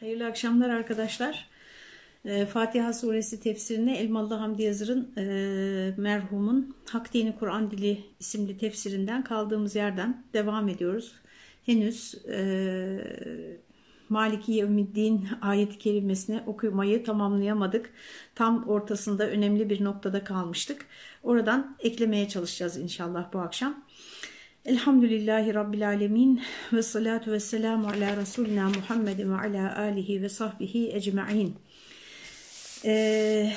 Hayırlı akşamlar arkadaşlar. Ee, Fatiha suresi tefsirine Elmalı Hamdi Yazır'ın e, merhumun Hak Dini Kur'an Dili isimli tefsirinden kaldığımız yerden devam ediyoruz. Henüz e, Maliki Yevmiddin ayet-i kerimesini okumayı tamamlayamadık. Tam ortasında önemli bir noktada kalmıştık. Oradan eklemeye çalışacağız inşallah bu akşam. Elhamdülillahi Rabbil Alemin ve salatu ve selamu ala Resulina Muhammedin ve ala alihi ve sahbihi ecma'in. Ee,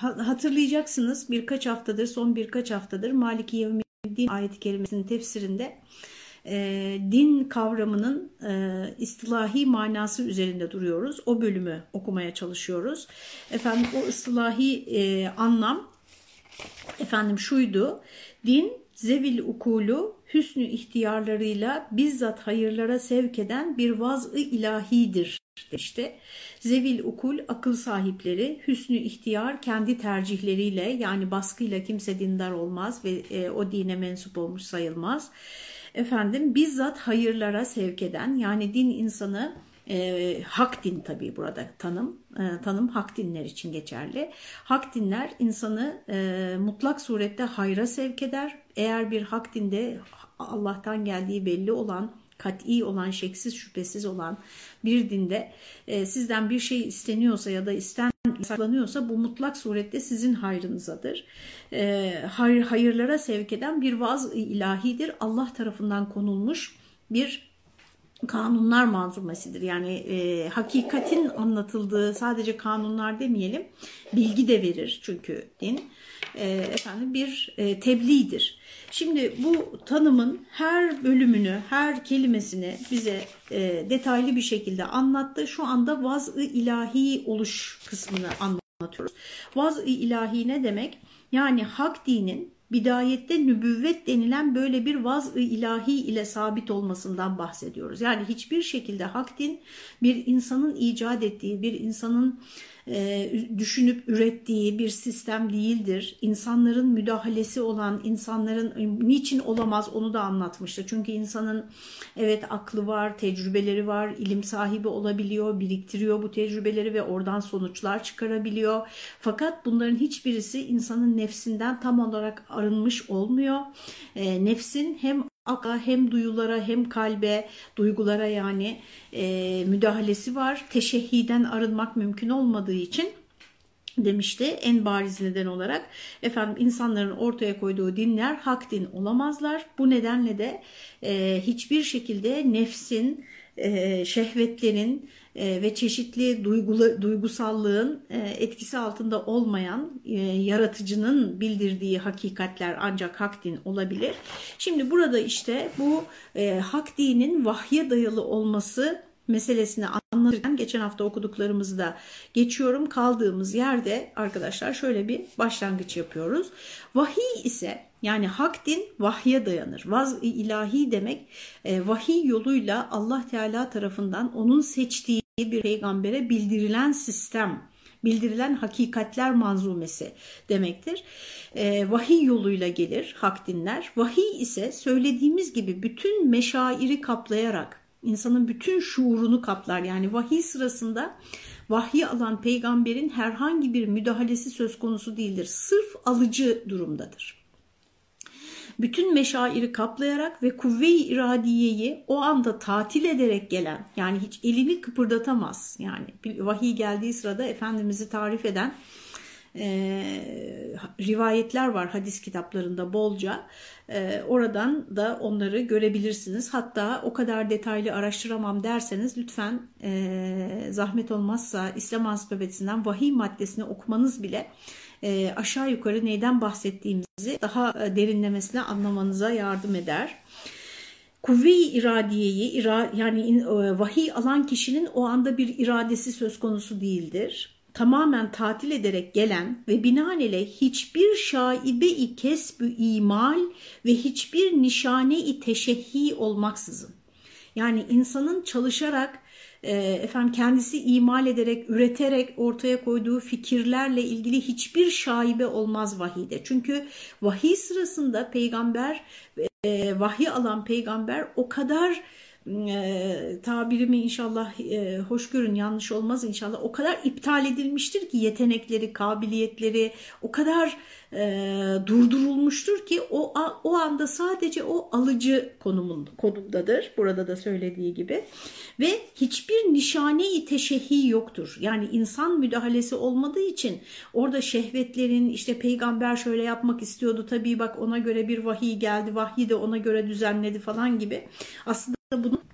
hatırlayacaksınız birkaç haftadır, son birkaç haftadır Maliki Yevmiddin ayet-i kerimesinin tefsirinde e, din kavramının e, istilahi manası üzerinde duruyoruz. O bölümü okumaya çalışıyoruz. Efendim o istilahi e, anlam efendim şuydu. Din zevil ukulu hüsnü ihtiyarlarıyla bizzat hayırlara sevk eden bir vaz-ı ilahidir. İşte zevil ukul akıl sahipleri hüsnü ihtiyar kendi tercihleriyle yani baskıyla kimse dindar olmaz ve e, o dine mensup olmuş sayılmaz. Efendim bizzat hayırlara sevk eden yani din insanı e, hak din tabii burada tanım. E, tanım hak dinler için geçerli. Hak dinler insanı e, mutlak surette hayra sevk eder. Eğer bir hak dinde Allah'tan geldiği belli olan kat'i olan, şeksiz şüphesiz olan bir dinde e, sizden bir şey isteniyorsa ya da isten saklanıyorsa bu mutlak surette sizin hayrınızadır. E, hayır, hayırlara sevk eden bir vaz ilahidir. Allah tarafından konulmuş bir kanunlar manzumesidir. Yani e, hakikatin anlatıldığı sadece kanunlar demeyelim, bilgi de verir çünkü din. E, efendim bir e, tebliğdir. Şimdi bu tanımın her bölümünü, her kelimesini bize e, detaylı bir şekilde anlattı. Şu anda vaz-ı ilahi oluş kısmını anlatıyoruz. Vaz-ı ilahi ne demek? Yani hak dinin bidayette nübüvvet denilen böyle bir vaz-ı ilahi ile sabit olmasından bahsediyoruz. Yani hiçbir şekilde hak din bir insanın icat ettiği, bir insanın e, düşünüp ürettiği bir sistem değildir. İnsanların müdahalesi olan, insanların niçin olamaz onu da anlatmıştı. Çünkü insanın evet aklı var, tecrübeleri var, ilim sahibi olabiliyor, biriktiriyor bu tecrübeleri ve oradan sonuçlar çıkarabiliyor. Fakat bunların hiçbirisi insanın nefsinden tam olarak arınmış olmuyor. E, nefsin hem akla hem duyulara hem kalbe, duygulara yani e, müdahalesi var. Teşehhiden arınmak mümkün olmadığı için demişti en bariz neden olarak efendim insanların ortaya koyduğu dinler hak din olamazlar. Bu nedenle de e, hiçbir şekilde nefsin, e, şehvetlerin, e, ve çeşitli duygusallığın e, etkisi altında olmayan e, yaratıcının bildirdiği hakikatler ancak hak din olabilir. Şimdi burada işte bu hak dinin vahye dayalı olması meselesini anlatırken geçen hafta okuduklarımızı da geçiyorum. Kaldığımız yerde arkadaşlar şöyle bir başlangıç yapıyoruz. Vahiy ise yani hak din vahye dayanır. Vaz-ı ilahi demek vahiy yoluyla Allah Teala tarafından onun seçtiği bir peygambere bildirilen sistem, bildirilen hakikatler manzumesi demektir. E, vahiy yoluyla gelir hak dinler. Vahiy ise söylediğimiz gibi bütün meşairi kaplayarak insanın bütün şuurunu kaplar. Yani vahiy sırasında vahyi alan peygamberin herhangi bir müdahalesi söz konusu değildir. Sırf alıcı durumdadır bütün meşairi kaplayarak ve kuvve-i iradiyeyi o anda tatil ederek gelen yani hiç elini kıpırdatamaz. Yani vahiy geldiği sırada Efendimiz'i tarif eden e, rivayetler var hadis kitaplarında bolca. E, oradan da onları görebilirsiniz. Hatta o kadar detaylı araştıramam derseniz lütfen e, zahmet olmazsa İslam Ansiklopedisinden vahiy maddesini okumanız bile e, aşağı yukarı neyden bahsettiğimizi daha e, derinlemesine anlamanıza yardım eder. Kuvve-i iradiyeyi ira, yani e, vahiy alan kişinin o anda bir iradesi söz konusu değildir. Tamamen tatil ederek gelen ve binaenaleyh hiçbir şaibe-i kesbü imal ve hiçbir nişane-i teşehhi olmaksızın. Yani insanın çalışarak e, efendim kendisi imal ederek, üreterek ortaya koyduğu fikirlerle ilgili hiçbir şaibe olmaz vahide. Çünkü vahiy sırasında peygamber, e, vahiy alan peygamber o kadar e, tabirimi inşallah e, hoş görün yanlış olmaz inşallah o kadar iptal edilmiştir ki yetenekleri, kabiliyetleri o kadar e, durdurulmuştur ki o o anda sadece o alıcı konumun, konumdadır. Burada da söylediği gibi ve hiçbir nişane-i teşehi yoktur. Yani insan müdahalesi olmadığı için orada şehvetlerin işte peygamber şöyle yapmak istiyordu tabii bak ona göre bir vahiy geldi vahyi de ona göre düzenledi falan gibi aslında bunun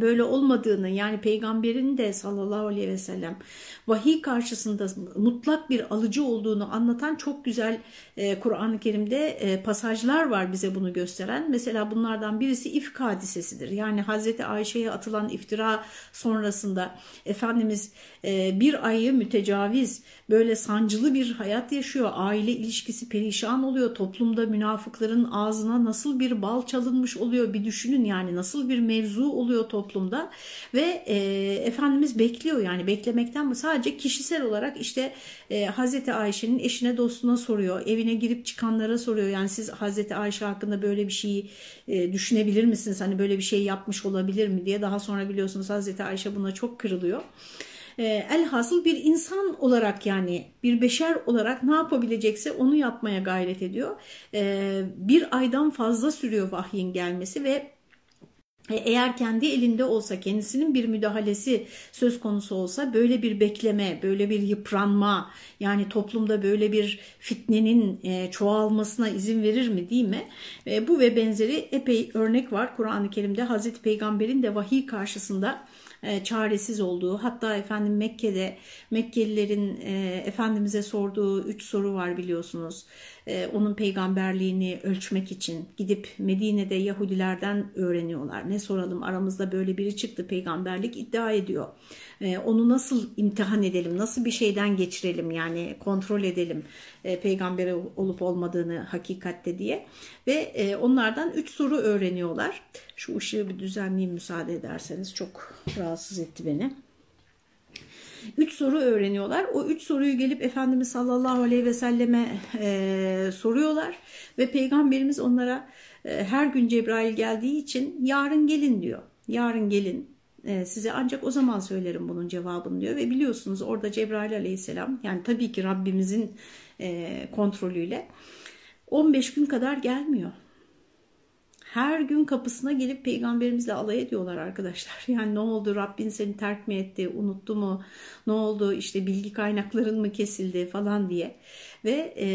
böyle olmadığını yani peygamberin de sallallahu aleyhi ve sellem vahiy karşısında mutlak bir alıcı olduğunu anlatan çok güzel Kur'an-ı Kerim'de pasajlar var bize bunu gösteren. Mesela bunlardan birisi ifk hadisesidir. Yani Hazreti Ayşe'ye atılan iftira sonrasında Efendimiz bir ayı mütecaviz böyle sancılı bir hayat yaşıyor. Aile ilişkisi perişan oluyor. Toplumda münafıkların ağzına nasıl bir bal çalınmış oluyor bir düşünün yani nasıl bir mevzu oluyor toplumda ve e, Efendimiz bekliyor yani beklemekten mi sadece kişisel olarak işte e, Hazreti Ayşe'nin eşine dostuna soruyor evine girip çıkanlara soruyor yani siz Hazreti Ayşe hakkında böyle bir şeyi e, düşünebilir misiniz hani böyle bir şey yapmış olabilir mi diye daha sonra biliyorsunuz Hazreti Ayşe buna çok kırılıyor. Elhasıl bir insan olarak yani bir beşer olarak ne yapabilecekse onu yapmaya gayret ediyor. Bir aydan fazla sürüyor vahyin gelmesi ve eğer kendi elinde olsa, kendisinin bir müdahalesi söz konusu olsa böyle bir bekleme, böyle bir yıpranma, yani toplumda böyle bir fitnenin çoğalmasına izin verir mi değil mi? Bu ve benzeri epey örnek var Kur'an-ı Kerim'de Hazreti Peygamber'in de vahiy karşısında çaresiz olduğu hatta efendim Mekke'de Mekkelilerin e, Efendimiz'e sorduğu üç soru var biliyorsunuz. E, onun peygamberliğini ölçmek için gidip Medine'de Yahudilerden öğreniyorlar. Ne soralım aramızda böyle biri çıktı peygamberlik iddia ediyor. E, onu nasıl imtihan edelim, nasıl bir şeyden geçirelim yani kontrol edelim e, peygamberi olup olmadığını hakikatte diye. Ve onlardan üç soru öğreniyorlar. Şu ışığı bir düzenleyeyim müsaade ederseniz çok rahatsız etti beni. Üç soru öğreniyorlar. O üç soruyu gelip Efendimiz sallallahu aleyhi ve selleme e, soruyorlar. Ve Peygamberimiz onlara e, her gün Cebrail geldiği için yarın gelin diyor. Yarın gelin e, size ancak o zaman söylerim bunun cevabını diyor. Ve biliyorsunuz orada Cebrail aleyhisselam yani tabii ki Rabbimizin e, kontrolüyle 15 gün kadar gelmiyor her gün kapısına gelip peygamberimizle alay ediyorlar arkadaşlar. Yani ne oldu Rabbin seni terk mi etti, unuttu mu, ne oldu işte bilgi kaynakların mı kesildi falan diye. Ve e,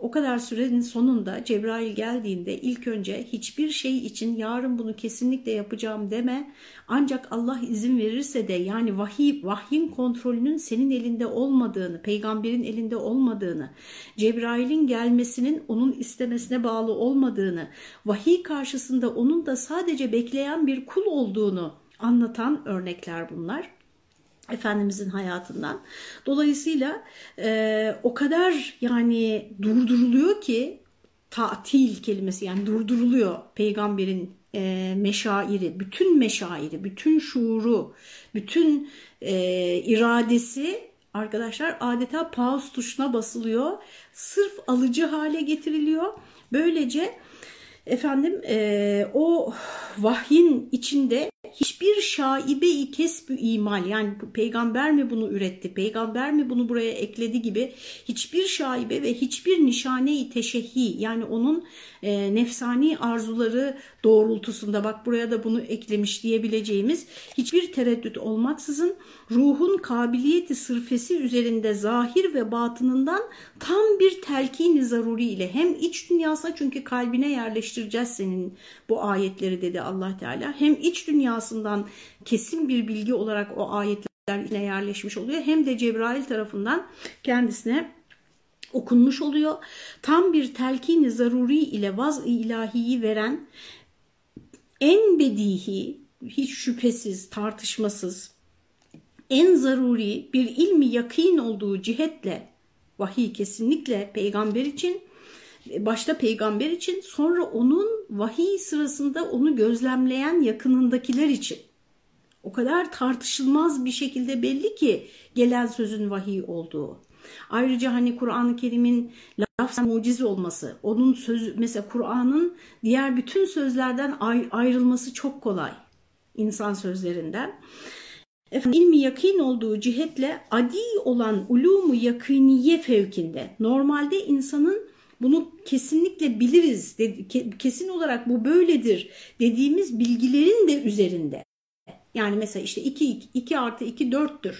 o kadar sürenin sonunda Cebrail geldiğinde ilk önce hiçbir şey için yarın bunu kesinlikle yapacağım deme. Ancak Allah izin verirse de yani vahiy, vahyin kontrolünün senin elinde olmadığını, peygamberin elinde olmadığını, Cebrail'in gelmesinin onun istemesine bağlı olmadığını, vahiy karşısında onun da sadece bekleyen bir kul olduğunu anlatan örnekler bunlar. Efendimizin hayatından. Dolayısıyla e, o kadar yani durduruluyor ki tatil kelimesi yani durduruluyor peygamberin e, meşairi, bütün meşairi, bütün şuuru, bütün e, iradesi arkadaşlar adeta pause tuşuna basılıyor. Sırf alıcı hale getiriliyor. Böylece efendim e, o vahyin içinde hiçbir şaibe-i kesbü imal yani peygamber mi bunu üretti, peygamber mi bunu buraya ekledi gibi hiçbir şaibe ve hiçbir nişane-i teşehhi yani onun e, nefsani arzuları doğrultusunda bak buraya da bunu eklemiş diyebileceğimiz hiçbir tereddüt olmaksızın ruhun kabiliyeti sırfesi üzerinde zahir ve batınından tam bir telkini zaruri ile hem iç dünyasına çünkü kalbine yerleştireceğiz senin bu ayetleri dedi allah Teala hem iç dünyasından kesin bir bilgi olarak o ayetler ile yerleşmiş oluyor hem de Cebrail tarafından kendisine okunmuş oluyor. Tam bir telkini zaruri ile vaz-ı ilahiyi veren en bedihi, hiç şüphesiz, tartışmasız, en zaruri bir ilmi yakin olduğu cihetle vahiy kesinlikle peygamber için başta peygamber için sonra onun vahiy sırasında onu gözlemleyen yakınındakiler için o kadar tartışılmaz bir şekilde belli ki gelen sözün vahiy olduğu. Ayrıca hani Kur'an-ı Kerim'in lafzan muciz olması, onun sözü mesela Kur'an'ın diğer bütün sözlerden ayrılması çok kolay insan sözlerinden. Efendim, ilmi yakin olduğu cihetle adi olan ulumu yakiniye fevkinde. Normalde insanın bunu kesinlikle biliriz, kesin olarak bu böyledir dediğimiz bilgilerin de üzerinde. Yani mesela işte 2, 2 artı 2 4'tür.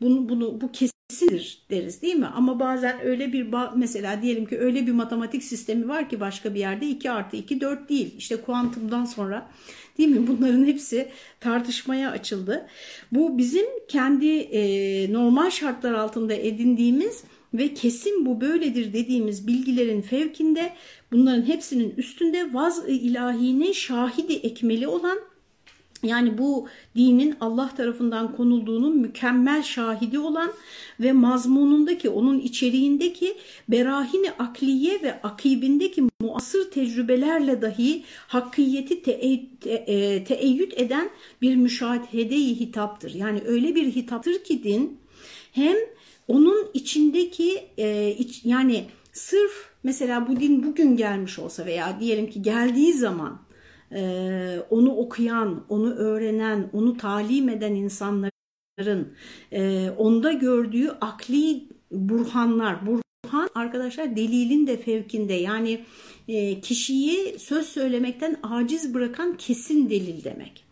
Bunu, bunu, bu kesindir deriz değil mi? Ama bazen öyle bir mesela diyelim ki öyle bir matematik sistemi var ki başka bir yerde 2 artı 2 4 değil. İşte kuantumdan sonra değil mi? Bunların hepsi tartışmaya açıldı. Bu bizim kendi e, normal şartlar altında edindiğimiz ve kesin bu böyledir dediğimiz bilgilerin fevkinde bunların hepsinin üstünde vaz-ı ilahine şahidi ekmeli olan yani bu dinin Allah tarafından konulduğunun mükemmel şahidi olan ve mazmunundaki, onun içeriğindeki berahini akliye ve akibindeki muasır tecrübelerle dahi hakkiyeti e, teeyyüt eden bir müşahede-i hitaptır. Yani öyle bir hitaptır ki din hem onun içindeki e, iç, yani sırf mesela bu din bugün gelmiş olsa veya diyelim ki geldiği zaman e, onu okuyan, onu öğrenen, onu talim eden insanların e, onda gördüğü akli burhanlar, burhan arkadaşlar delilin de fevkinde. Yani e, kişiyi söz söylemekten aciz bırakan kesin delil demek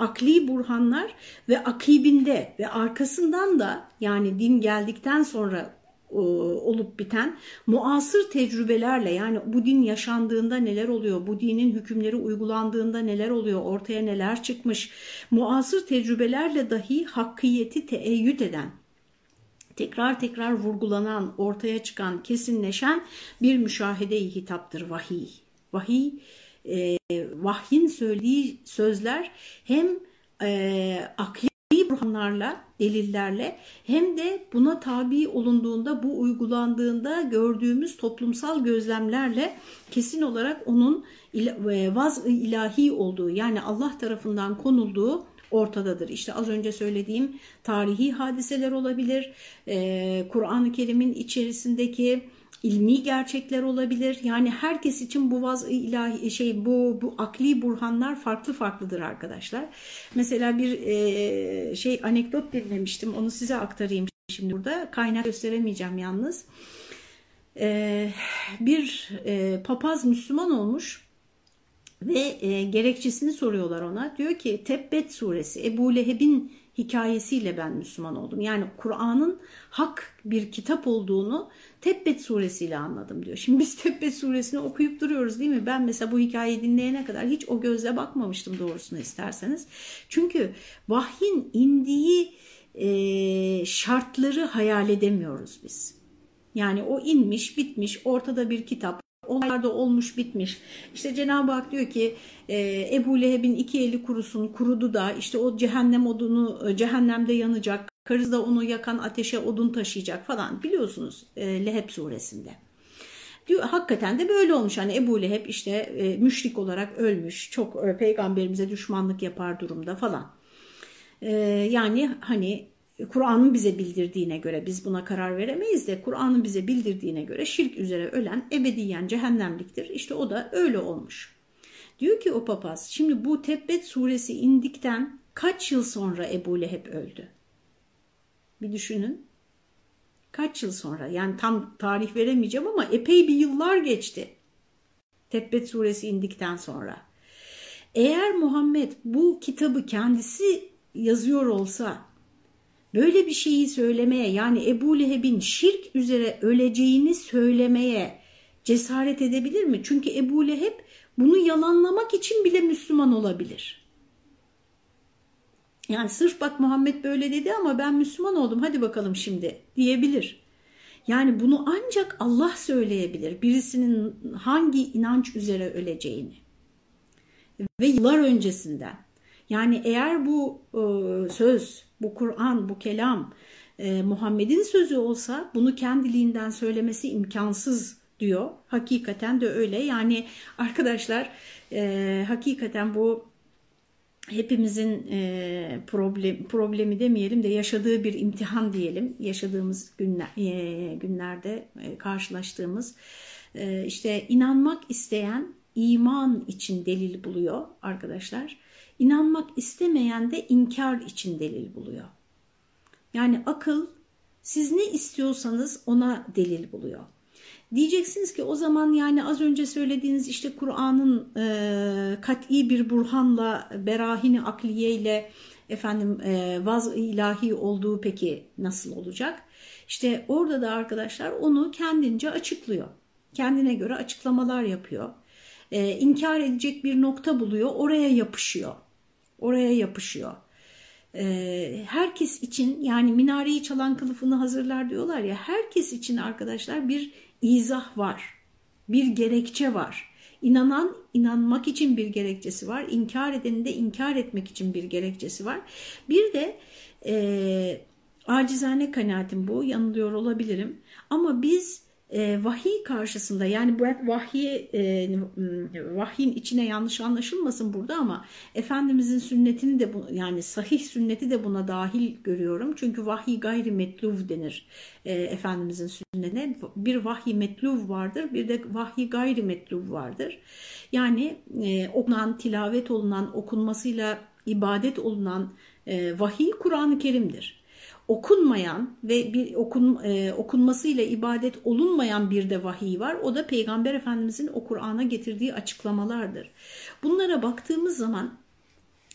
akli burhanlar ve akibinde ve arkasından da yani din geldikten sonra e, olup biten muasır tecrübelerle yani bu din yaşandığında neler oluyor, bu dinin hükümleri uygulandığında neler oluyor, ortaya neler çıkmış, muasır tecrübelerle dahi hakkiyeti teeyyüt eden, tekrar tekrar vurgulanan, ortaya çıkan, kesinleşen bir müşahede-i hitaptır vahiy. Vahiy e, vahyin söylediği sözler hem e, akli burhanlarla, delillerle hem de buna tabi olunduğunda, bu uygulandığında gördüğümüz toplumsal gözlemlerle kesin olarak onun e, vaz ilahi olduğu yani Allah tarafından konulduğu ortadadır. İşte az önce söylediğim tarihi hadiseler olabilir, ee, Kur'an-ı Kerim'in içerisindeki ilmi gerçekler olabilir. Yani herkes için bu vaz ilahi şey bu bu akli burhanlar farklı farklıdır arkadaşlar. Mesela bir e, şey anekdot dinlemiştim. Onu size aktarayım şimdi burada. Kaynak gösteremeyeceğim yalnız. E, bir e, papaz Müslüman olmuş ve e, gerekçesini soruyorlar ona. Diyor ki Tebbet suresi Ebu Leheb'in hikayesiyle ben Müslüman oldum. Yani Kur'an'ın hak bir kitap olduğunu Tebbet suresiyle anladım diyor. Şimdi biz Tebbet suresini okuyup duruyoruz değil mi? Ben mesela bu hikayeyi dinleyene kadar hiç o gözle bakmamıştım doğrusunu isterseniz. Çünkü vahyin indiği e, şartları hayal edemiyoruz biz. Yani o inmiş, bitmiş, ortada bir kitap, olaylar da olmuş bitmiş. İşte Cenab-ı Hak diyor ki e, Ebu Leheb'in iki eli kurusun, kurudu da işte o cehennem odunu cehennemde yanacak. Karısı da onu yakan ateşe odun taşıyacak falan biliyorsunuz e, Leheb suresinde. Diyor, hakikaten de böyle olmuş. Hani Ebu Leheb işte e, müşrik olarak ölmüş. Çok e, peygamberimize düşmanlık yapar durumda falan. E, yani hani Kur'an'ın bize bildirdiğine göre biz buna karar veremeyiz de Kur'an'ın bize bildirdiğine göre şirk üzere ölen ebediyen cehennemliktir. İşte o da öyle olmuş. Diyor ki o papaz şimdi bu Tebbet suresi indikten kaç yıl sonra Ebu Leheb öldü? Bir düşünün. Kaç yıl sonra? Yani tam tarih veremeyeceğim ama epey bir yıllar geçti. Tebbet suresi indikten sonra. Eğer Muhammed bu kitabı kendisi yazıyor olsa böyle bir şeyi söylemeye yani Ebu Leheb'in şirk üzere öleceğini söylemeye cesaret edebilir mi? Çünkü Ebu Leheb bunu yalanlamak için bile Müslüman olabilir. Yani sırf bak Muhammed böyle dedi ama ben Müslüman oldum hadi bakalım şimdi diyebilir. Yani bunu ancak Allah söyleyebilir birisinin hangi inanç üzere öleceğini. Ve yıllar öncesinden. Yani eğer bu e, söz, bu Kur'an, bu kelam e, Muhammed'in sözü olsa bunu kendiliğinden söylemesi imkansız diyor. Hakikaten de öyle. Yani arkadaşlar e, hakikaten bu hepimizin e, problem, problemi demeyelim de yaşadığı bir imtihan diyelim. Yaşadığımız günler, e, günlerde e, karşılaştığımız e, işte inanmak isteyen iman için delil buluyor arkadaşlar. İnanmak istemeyen de inkar için delil buluyor. Yani akıl siz ne istiyorsanız ona delil buluyor. Diyeceksiniz ki o zaman yani az önce söylediğiniz işte Kur'an'ın e, kat'i bir burhanla, berahini akliye ile efendim e, vaz ilahi olduğu peki nasıl olacak? İşte orada da arkadaşlar onu kendince açıklıyor. Kendine göre açıklamalar yapıyor. E, inkar edecek bir nokta buluyor, oraya yapışıyor. Oraya yapışıyor. E, herkes için yani minareyi çalan kılıfını hazırlar diyorlar ya herkes için arkadaşlar bir izah var, bir gerekçe var. İnanan inanmak için bir gerekçesi var, inkar edenin de inkar etmek için bir gerekçesi var. Bir de e, acizane kanaatim bu, yanılıyor olabilirim ama biz e, vahiy karşısında yani bu vahiy e, vahyin içine yanlış anlaşılmasın burada ama Efendimizin sünnetini de bu, yani sahih sünneti de buna dahil görüyorum. Çünkü vahiy gayri metluv denir e, Efendimizin sünnetine. Bir vahiy metluv vardır bir de vahiy gayri metluv vardır. Yani e, okunan, tilavet olunan, okunmasıyla ibadet olunan e, vahiy Kur'an-ı Kerim'dir okunmayan ve bir okun, e, okunmasıyla ibadet olunmayan bir de vahiy var. O da Peygamber Efendimizin o Kur'an'a getirdiği açıklamalardır. Bunlara baktığımız zaman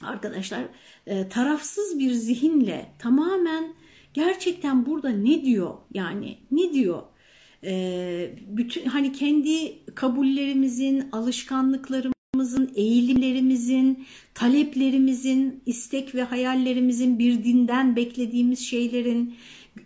arkadaşlar e, tarafsız bir zihinle tamamen gerçekten burada ne diyor yani ne diyor? E, bütün hani kendi kabullerimizin, alışkanlıklarımızın hayatımızın, eğilimlerimizin, taleplerimizin, istek ve hayallerimizin bir dinden beklediğimiz şeylerin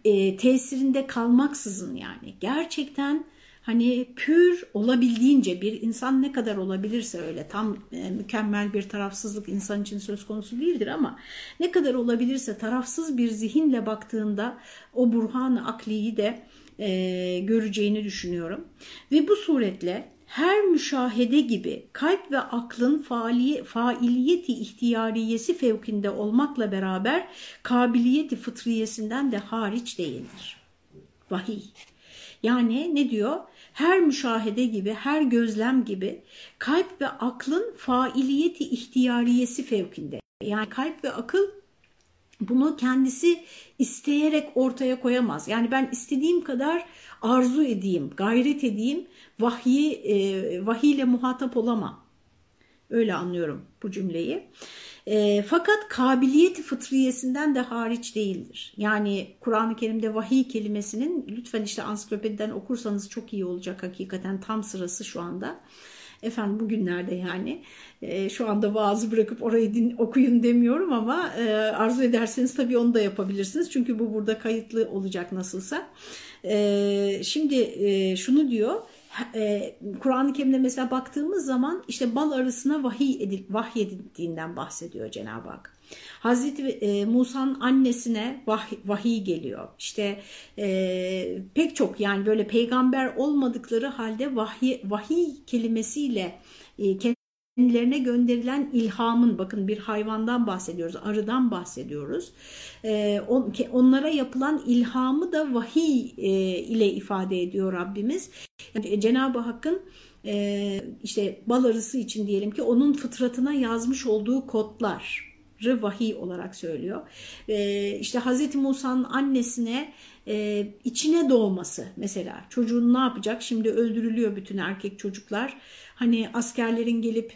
e, tesirinde kalmaksızın yani gerçekten hani pür olabildiğince bir insan ne kadar olabilirse öyle tam e, mükemmel bir tarafsızlık insan için söz konusu değildir ama ne kadar olabilirse tarafsız bir zihinle baktığında o burhan akliyi de e, göreceğini düşünüyorum. Ve bu suretle her müşahede gibi kalp ve aklın faali, failiyeti ihtiyariyesi fevkinde olmakla beraber kabiliyeti fıtriyesinden de hariç değildir. Vahiy. Yani ne diyor? Her müşahede gibi, her gözlem gibi kalp ve aklın failiyeti ihtiyariyesi fevkinde. Yani kalp ve akıl bunu kendisi isteyerek ortaya koyamaz. Yani ben istediğim kadar arzu edeyim, gayret edeyim, vahyi, e, vahiyle muhatap olamam. Öyle anlıyorum bu cümleyi. E, fakat kabiliyeti fıtriyesinden de hariç değildir. Yani Kur'an-ı Kerim'de vahiy kelimesinin lütfen işte ansiklopediden okursanız çok iyi olacak hakikaten tam sırası şu anda. Efendim bugünlerde yani e, şu anda vaazı bırakıp orayı din, okuyun demiyorum ama e, arzu ederseniz tabii onu da yapabilirsiniz. Çünkü bu burada kayıtlı olacak nasılsa. E, şimdi e, şunu diyor e, Kur'an-ı Kerim'de mesela baktığımız zaman işte bal arısına vahiy edil, vahyedildiğinden bahsediyor Cenab-ı Hak. Hazreti e, Musa'nın annesine vahiy, vahiy geliyor. İşte e, pek çok yani böyle peygamber olmadıkları halde vahiy, vahiy kelimesiyle e, kendilerine gönderilen ilhamın bakın bir hayvandan bahsediyoruz, arıdan bahsediyoruz. Ee, onlara yapılan ilhamı da vahiy e, ile ifade ediyor Rabbimiz. Yani Cenab-ı Hakk'ın e, işte bal arısı için diyelim ki onun fıtratına yazmış olduğu kodlar vahiy olarak söylüyor. Ee, işte Hazreti Musa'nın annesine e, içine doğması mesela çocuğun ne yapacak? Şimdi öldürülüyor bütün erkek çocuklar. Hani askerlerin gelip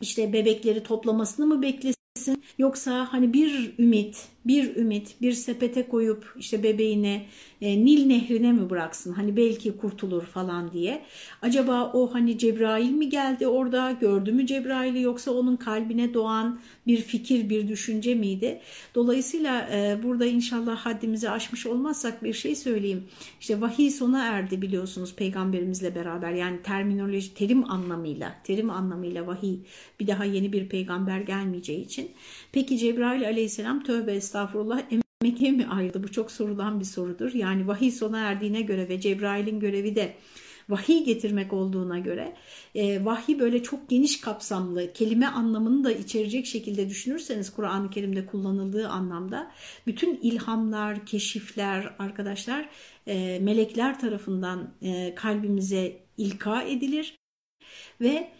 işte bebekleri toplamasını mı beklesin? Yoksa hani bir ümit bir ümit bir sepete koyup işte bebeğine e, Nil nehrine mi bıraksın hani belki kurtulur falan diye. Acaba o hani Cebrail mi geldi orada gördü mü Cebrail'i yoksa onun kalbine doğan bir fikir bir düşünce miydi? Dolayısıyla e, burada inşallah haddimizi aşmış olmazsak bir şey söyleyeyim. İşte vahiy sona erdi biliyorsunuz peygamberimizle beraber yani terminoloji terim anlamıyla terim anlamıyla vahiy bir daha yeni bir peygamber gelmeyeceği için. Peki Cebrail aleyhisselam tövbe estağfurullah Mekke'ye mi ayrıldı? Bu çok sorulan bir sorudur. Yani vahiy sona erdiğine göre ve Cebrail'in görevi de vahiy getirmek olduğuna göre e, vahiy böyle çok geniş kapsamlı kelime anlamını da içerecek şekilde düşünürseniz Kur'an-ı Kerim'de kullanıldığı anlamda bütün ilhamlar, keşifler arkadaşlar e, melekler tarafından e, kalbimize ilka edilir ve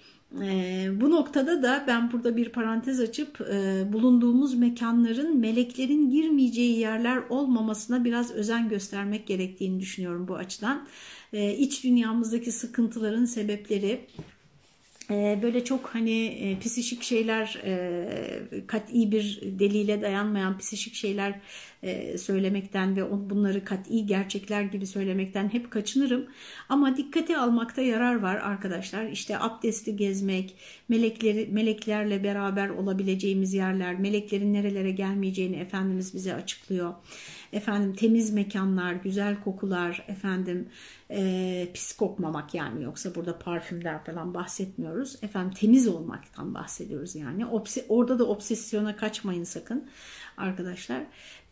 e, bu noktada da ben burada bir parantez açıp e, bulunduğumuz mekanların meleklerin girmeyeceği yerler olmamasına biraz özen göstermek gerektiğini düşünüyorum bu açıdan. E, iç dünyamızdaki sıkıntıların sebepleri ee, böyle çok hani e, psişik şeyler e, kat'i bir delile dayanmayan psişik şeyler e, söylemekten ve bunları kat'i gerçekler gibi söylemekten hep kaçınırım. Ama dikkate almakta yarar var arkadaşlar. İşte abdesti gezmek, melekleri meleklerle beraber olabileceğimiz yerler, meleklerin nerelere gelmeyeceğini Efendimiz bize açıklıyor. Efendim temiz mekanlar, güzel kokular, efendim e, pis kokmamak yani yoksa burada parfümler falan bahsetmiyoruz. Efendim temiz olmaktan bahsediyoruz yani. Obse orada da obsesyona kaçmayın sakın arkadaşlar.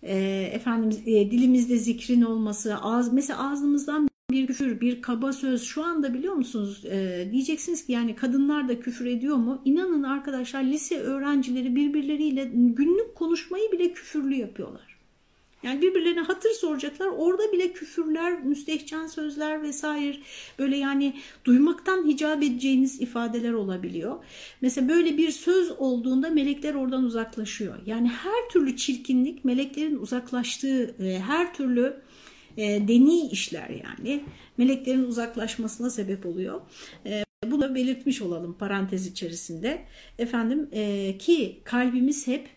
E, efendim e, dilimizde zikrin olması, ağız mesela ağzımızdan bir küfür, bir kaba söz şu anda biliyor musunuz e, diyeceksiniz ki yani kadınlar da küfür ediyor mu? İnanın arkadaşlar lise öğrencileri birbirleriyle günlük konuşmayı bile küfürlü yapıyorlar. Yani birbirlerine hatır soracaklar. Orada bile küfürler, müstehcen sözler vesaire böyle yani duymaktan hicap edeceğiniz ifadeler olabiliyor. Mesela böyle bir söz olduğunda melekler oradan uzaklaşıyor. Yani her türlü çirkinlik meleklerin uzaklaştığı e, her türlü e, deni işler yani meleklerin uzaklaşmasına sebep oluyor. E, bunu belirtmiş olalım parantez içerisinde. Efendim e, ki kalbimiz hep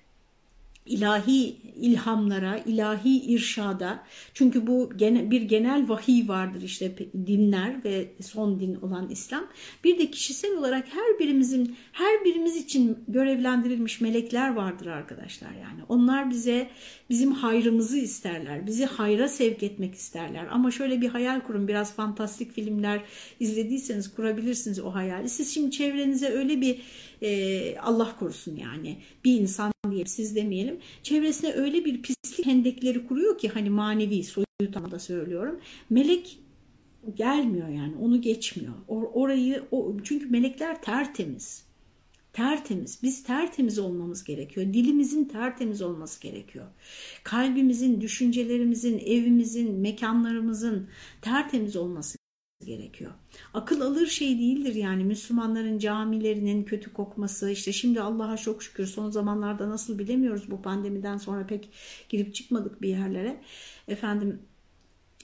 ilahi ilhamlara, ilahi irşada çünkü bu bir genel vahiy vardır işte dinler ve son din olan İslam. Bir de kişisel olarak her birimizin her birimiz için görevlendirilmiş melekler vardır arkadaşlar yani. Onlar bize bizim hayrımızı isterler. Bizi hayra sevk etmek isterler. Ama şöyle bir hayal kurun. Biraz fantastik filmler izlediyseniz kurabilirsiniz o hayali. Siz şimdi çevrenize öyle bir e, Allah korusun yani bir insan diye siz demeyelim. Çevresine öyle bir pislik hendekleri kuruyor ki hani manevi soyut anlamda söylüyorum. Melek gelmiyor yani onu geçmiyor. Or orayı o, çünkü melekler tertemiz. Tertemiz. Biz tertemiz olmamız gerekiyor. Dilimizin tertemiz olması gerekiyor. Kalbimizin, düşüncelerimizin, evimizin, mekanlarımızın tertemiz olması gerekiyor. Akıl alır şey değildir yani Müslümanların camilerinin kötü kokması işte şimdi Allah'a çok şükür son zamanlarda nasıl bilemiyoruz bu pandemiden sonra pek girip çıkmadık bir yerlere. Efendim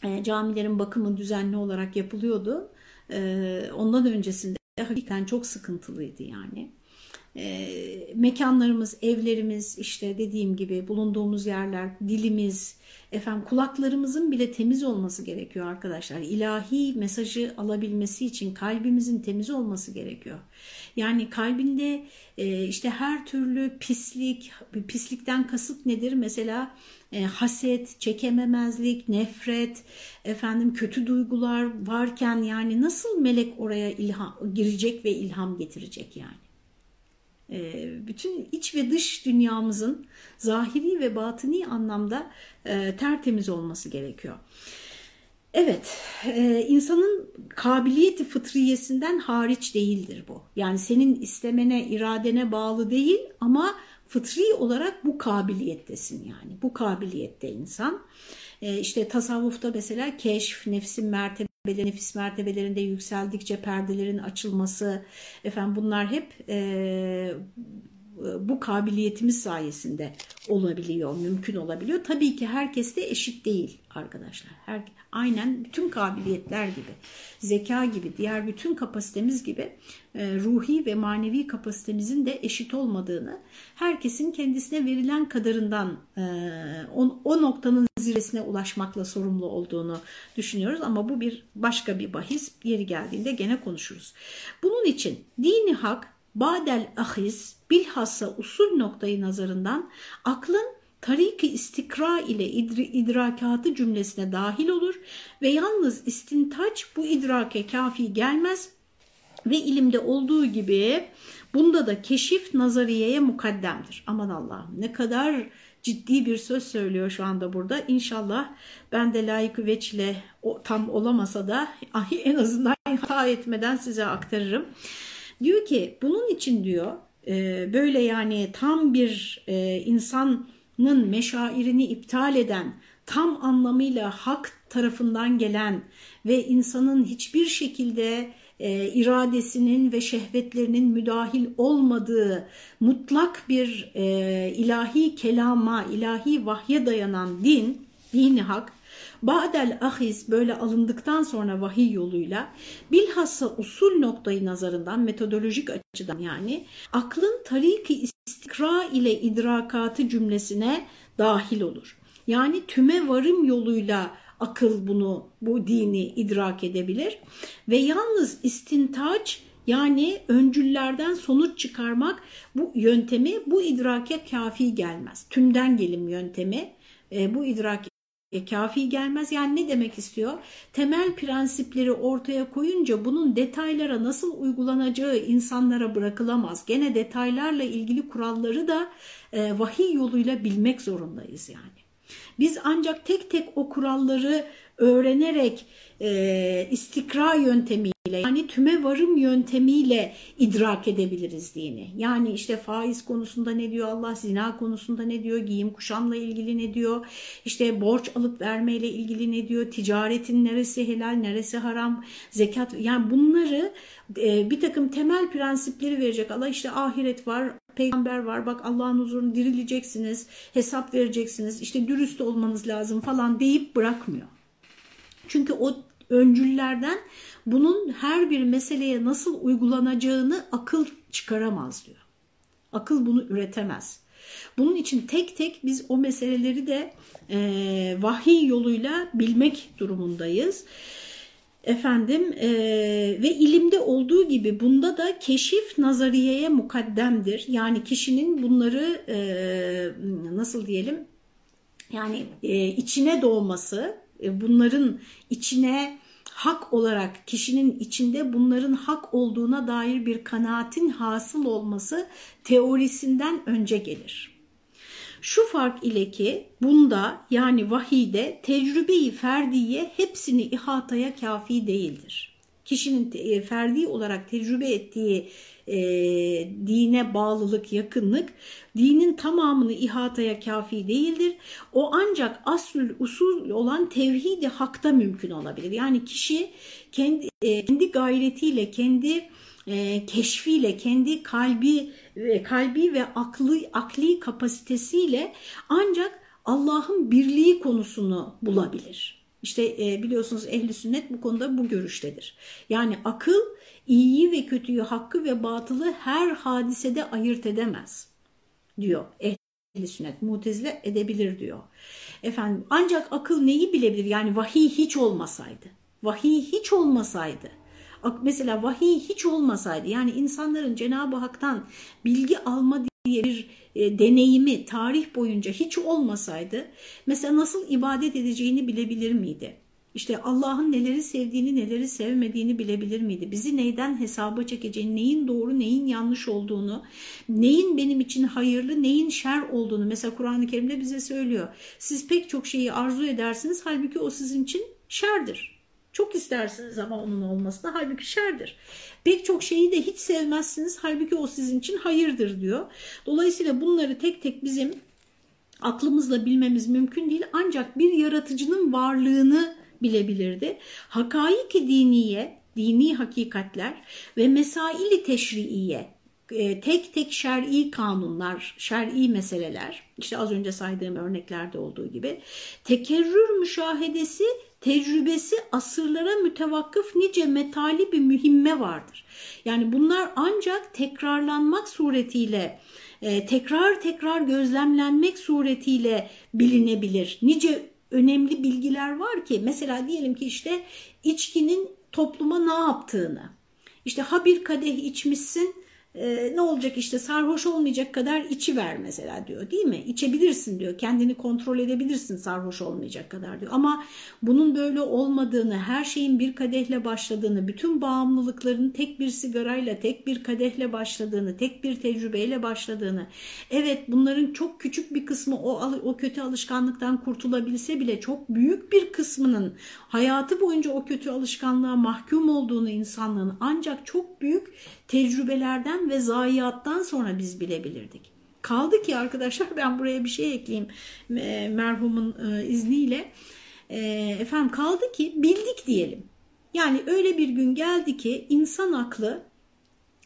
e, camilerin bakımı düzenli olarak yapılıyordu. E, ondan öncesinde hakikaten çok sıkıntılıydı yani e, mekanlarımız, evlerimiz, işte dediğim gibi bulunduğumuz yerler, dilimiz, efendim kulaklarımızın bile temiz olması gerekiyor arkadaşlar. İlahi mesajı alabilmesi için kalbimizin temiz olması gerekiyor. Yani kalbinde e, işte her türlü pislik, pislikten kasıt nedir? Mesela e, haset, çekememezlik, nefret, efendim kötü duygular varken yani nasıl melek oraya ilham girecek ve ilham getirecek yani? Ee, bütün iç ve dış dünyamızın zahiri ve batıni anlamda e, tertemiz olması gerekiyor. Evet, e, insanın kabiliyeti fıtriyesinden hariç değildir bu. Yani senin istemene, iradene bağlı değil ama fıtri olarak bu kabiliyettesin yani. Bu kabiliyette insan. E, işte tasavvufta mesela keşf, nefsin mertebe nefis mertebelerinde yükseldikçe perdelerin açılması efendim bunlar hep e, bu kabiliyetimiz sayesinde olabiliyor, mümkün olabiliyor. Tabii ki herkes de eşit değil arkadaşlar. Her, aynen bütün kabiliyetler gibi, zeka gibi, diğer bütün kapasitemiz gibi e, ruhi ve manevi kapasitemizin de eşit olmadığını, herkesin kendisine verilen kadarından e, o, o noktanın zirvesine ulaşmakla sorumlu olduğunu düşünüyoruz. Ama bu bir başka bir bahis. Yeri geldiğinde gene konuşuruz. Bunun için dini hak, badel ahiz, bilhassa usul noktayı nazarından aklın tariki istikra ile idrakatı cümlesine dahil olur ve yalnız istintaç bu idrake kafi gelmez ve ilimde olduğu gibi bunda da keşif nazariyeye mukaddemdir. Aman Allah'ım ne kadar ciddi bir söz söylüyor şu anda burada. İnşallah ben de layık veçle tam olamasa da en azından hata etmeden size aktarırım. Diyor ki bunun için diyor e, böyle yani tam bir e, insanın meşairini iptal eden tam anlamıyla hak tarafından gelen ve insanın hiçbir şekilde e, iradesinin ve şehvetlerinin müdahil olmadığı mutlak bir e, ilahi kelama, ilahi vahye dayanan din, dini hak, Ba'del ahiz böyle alındıktan sonra vahiy yoluyla bilhassa usul noktayı nazarından metodolojik açıdan yani aklın tariki istikra ile idrakatı cümlesine dahil olur. Yani tüme varım yoluyla akıl bunu bu dini idrak edebilir ve yalnız istintaç yani öncüllerden sonuç çıkarmak bu yöntemi bu idrake kafi gelmez. Tümden gelim yöntemi e, bu idrak e, kafi gelmez. Yani ne demek istiyor? Temel prensipleri ortaya koyunca bunun detaylara nasıl uygulanacağı insanlara bırakılamaz. Gene detaylarla ilgili kuralları da e, vahiy yoluyla bilmek zorundayız yani. Biz ancak tek tek o kuralları öğrenerek e, istikra yöntemiyle yani tüme varım yöntemiyle idrak edebiliriz dini. Yani işte faiz konusunda ne diyor Allah, zina konusunda ne diyor, giyim kuşamla ilgili ne diyor, işte borç alıp vermeyle ilgili ne diyor, ticaretin neresi helal, neresi haram, zekat yani bunları e, bir takım temel prensipleri verecek. Allah işte ahiret var, peygamber var bak Allah'ın huzurunu dirileceksiniz, hesap vereceksiniz, işte dürüst olmanız lazım falan deyip bırakmıyor. Çünkü o öncüllerden bunun her bir meseleye nasıl uygulanacağını akıl çıkaramaz diyor. Akıl bunu üretemez. Bunun için tek tek biz o meseleleri de e, vahiy yoluyla bilmek durumundayız. Efendim e, ve ilimde olduğu gibi bunda da keşif nazariyeye mukaddemdir. Yani kişinin bunları e, nasıl diyelim yani e, içine doğması, bunların içine hak olarak kişinin içinde bunların hak olduğuna dair bir kanaatin hasıl olması teorisinden önce gelir. Şu fark ile ki bunda yani vahide tecrübeyi ferdiye hepsini ihataya kafi değildir. Kişinin e, ferdi olarak tecrübe ettiği e, dine bağlılık, yakınlık dinin tamamını ihataya kafi değildir. O ancak asül usul olan tevhidi hakta mümkün olabilir. Yani kişi kendi, e, kendi gayretiyle, kendi e, keşfiyle, kendi kalbi ve kalbi ve aklı akli kapasitesiyle ancak Allah'ın birliği konusunu bulabilir. İşte e, biliyorsunuz ehli sünnet bu konuda bu görüştedir. Yani akıl iyiyi ve kötüyü, hakkı ve batılı her hadisede ayırt edemez diyor ehli sünnet. Mutezile edebilir diyor. Efendim ancak akıl neyi bilebilir? Yani vahiy hiç olmasaydı. Vahiy hiç olmasaydı. Mesela vahiy hiç olmasaydı yani insanların Cenab-ı Hak'tan bilgi alma bir e, deneyimi tarih boyunca hiç olmasaydı mesela nasıl ibadet edeceğini bilebilir miydi? İşte Allah'ın neleri sevdiğini, neleri sevmediğini bilebilir miydi? Bizi neyden hesaba çekeceğini, neyin doğru, neyin yanlış olduğunu, neyin benim için hayırlı, neyin şer olduğunu mesela Kur'an-ı Kerim'de bize söylüyor. Siz pek çok şeyi arzu edersiniz, halbuki o sizin için şerdir. Çok istersiniz ama onun olmasına, halbuki şerdir. Pek çok şeyi de hiç sevmezsiniz, halbuki o sizin için hayırdır diyor. Dolayısıyla bunları tek tek bizim aklımızla bilmemiz mümkün değil. Ancak bir yaratıcının varlığını bilebilirdi. Hakaiki diniye, dini hakikatler ve mesaili teşriiye, e, tek tek şer'i kanunlar, şer'i meseleler, işte az önce saydığım örneklerde olduğu gibi, tekerrür müşahedesi, tecrübesi asırlara mütevakkıf nice metali bir mühimme vardır. Yani bunlar ancak tekrarlanmak suretiyle, e, tekrar tekrar gözlemlenmek suretiyle bilinebilir. Nice önemli bilgiler var ki mesela diyelim ki işte içkinin topluma ne yaptığını işte ha bir kadeh içmişsin e, ne olacak işte sarhoş olmayacak kadar içi ver mesela diyor değil mi? İçebilirsin diyor. Kendini kontrol edebilirsin sarhoş olmayacak kadar diyor. Ama bunun böyle olmadığını, her şeyin bir kadehle başladığını, bütün bağımlılıkların tek bir sigarayla, tek bir kadehle başladığını, tek bir tecrübeyle başladığını. Evet bunların çok küçük bir kısmı o, o kötü alışkanlıktan kurtulabilse bile çok büyük bir kısmının hayatı boyunca o kötü alışkanlığa mahkum olduğunu insanlığın ancak çok büyük tecrübelerden ve zayiattan sonra biz bilebilirdik. Kaldı ki arkadaşlar ben buraya bir şey ekleyeyim merhumun e, izniyle. E, efendim kaldı ki bildik diyelim. Yani öyle bir gün geldi ki insan aklı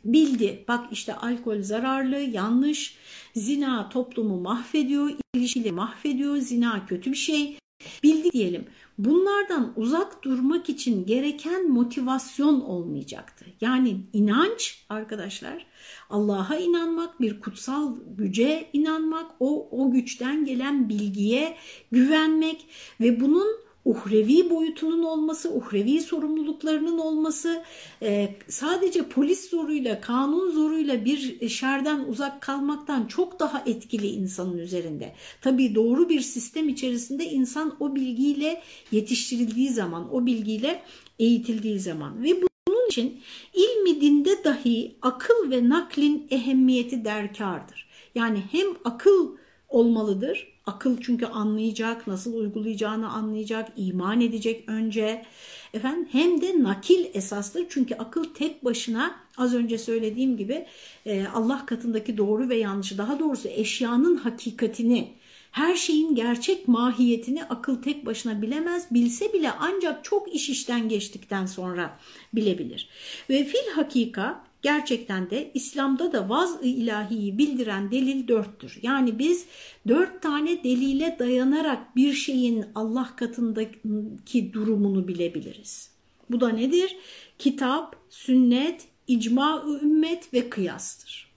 bildi. Bak işte alkol zararlı, yanlış, zina toplumu mahvediyor, ilişkileri mahvediyor, zina kötü bir şey. Bildi diyelim. Bunlardan uzak durmak için gereken motivasyon olmayacaktı. Yani inanç arkadaşlar Allah'a inanmak, bir kutsal güce inanmak, o, o güçten gelen bilgiye güvenmek ve bunun uhrevi boyutunun olması, uhrevi sorumluluklarının olması, e, sadece polis zoruyla, kanun zoruyla bir şerden uzak kalmaktan çok daha etkili insanın üzerinde. Tabii doğru bir sistem içerisinde insan o bilgiyle yetiştirildiği zaman, o bilgiyle eğitildiği zaman ve bunun için ilmi dinde dahi akıl ve naklin ehemmiyeti derkardır. Yani hem akıl olmalıdır Akıl çünkü anlayacak, nasıl uygulayacağını anlayacak, iman edecek önce. Efendim hem de nakil esastır. Çünkü akıl tek başına az önce söylediğim gibi e, Allah katındaki doğru ve yanlışı daha doğrusu eşyanın hakikatini her şeyin gerçek mahiyetini akıl tek başına bilemez. Bilse bile ancak çok iş işten geçtikten sonra bilebilir. Ve fil hakika gerçekten de İslam'da da vaz-ı ilahiyi bildiren delil dörttür. Yani biz dört tane delile dayanarak bir şeyin Allah katındaki durumunu bilebiliriz. Bu da nedir? Kitap, sünnet, icma-ı ümmet ve kıyastır.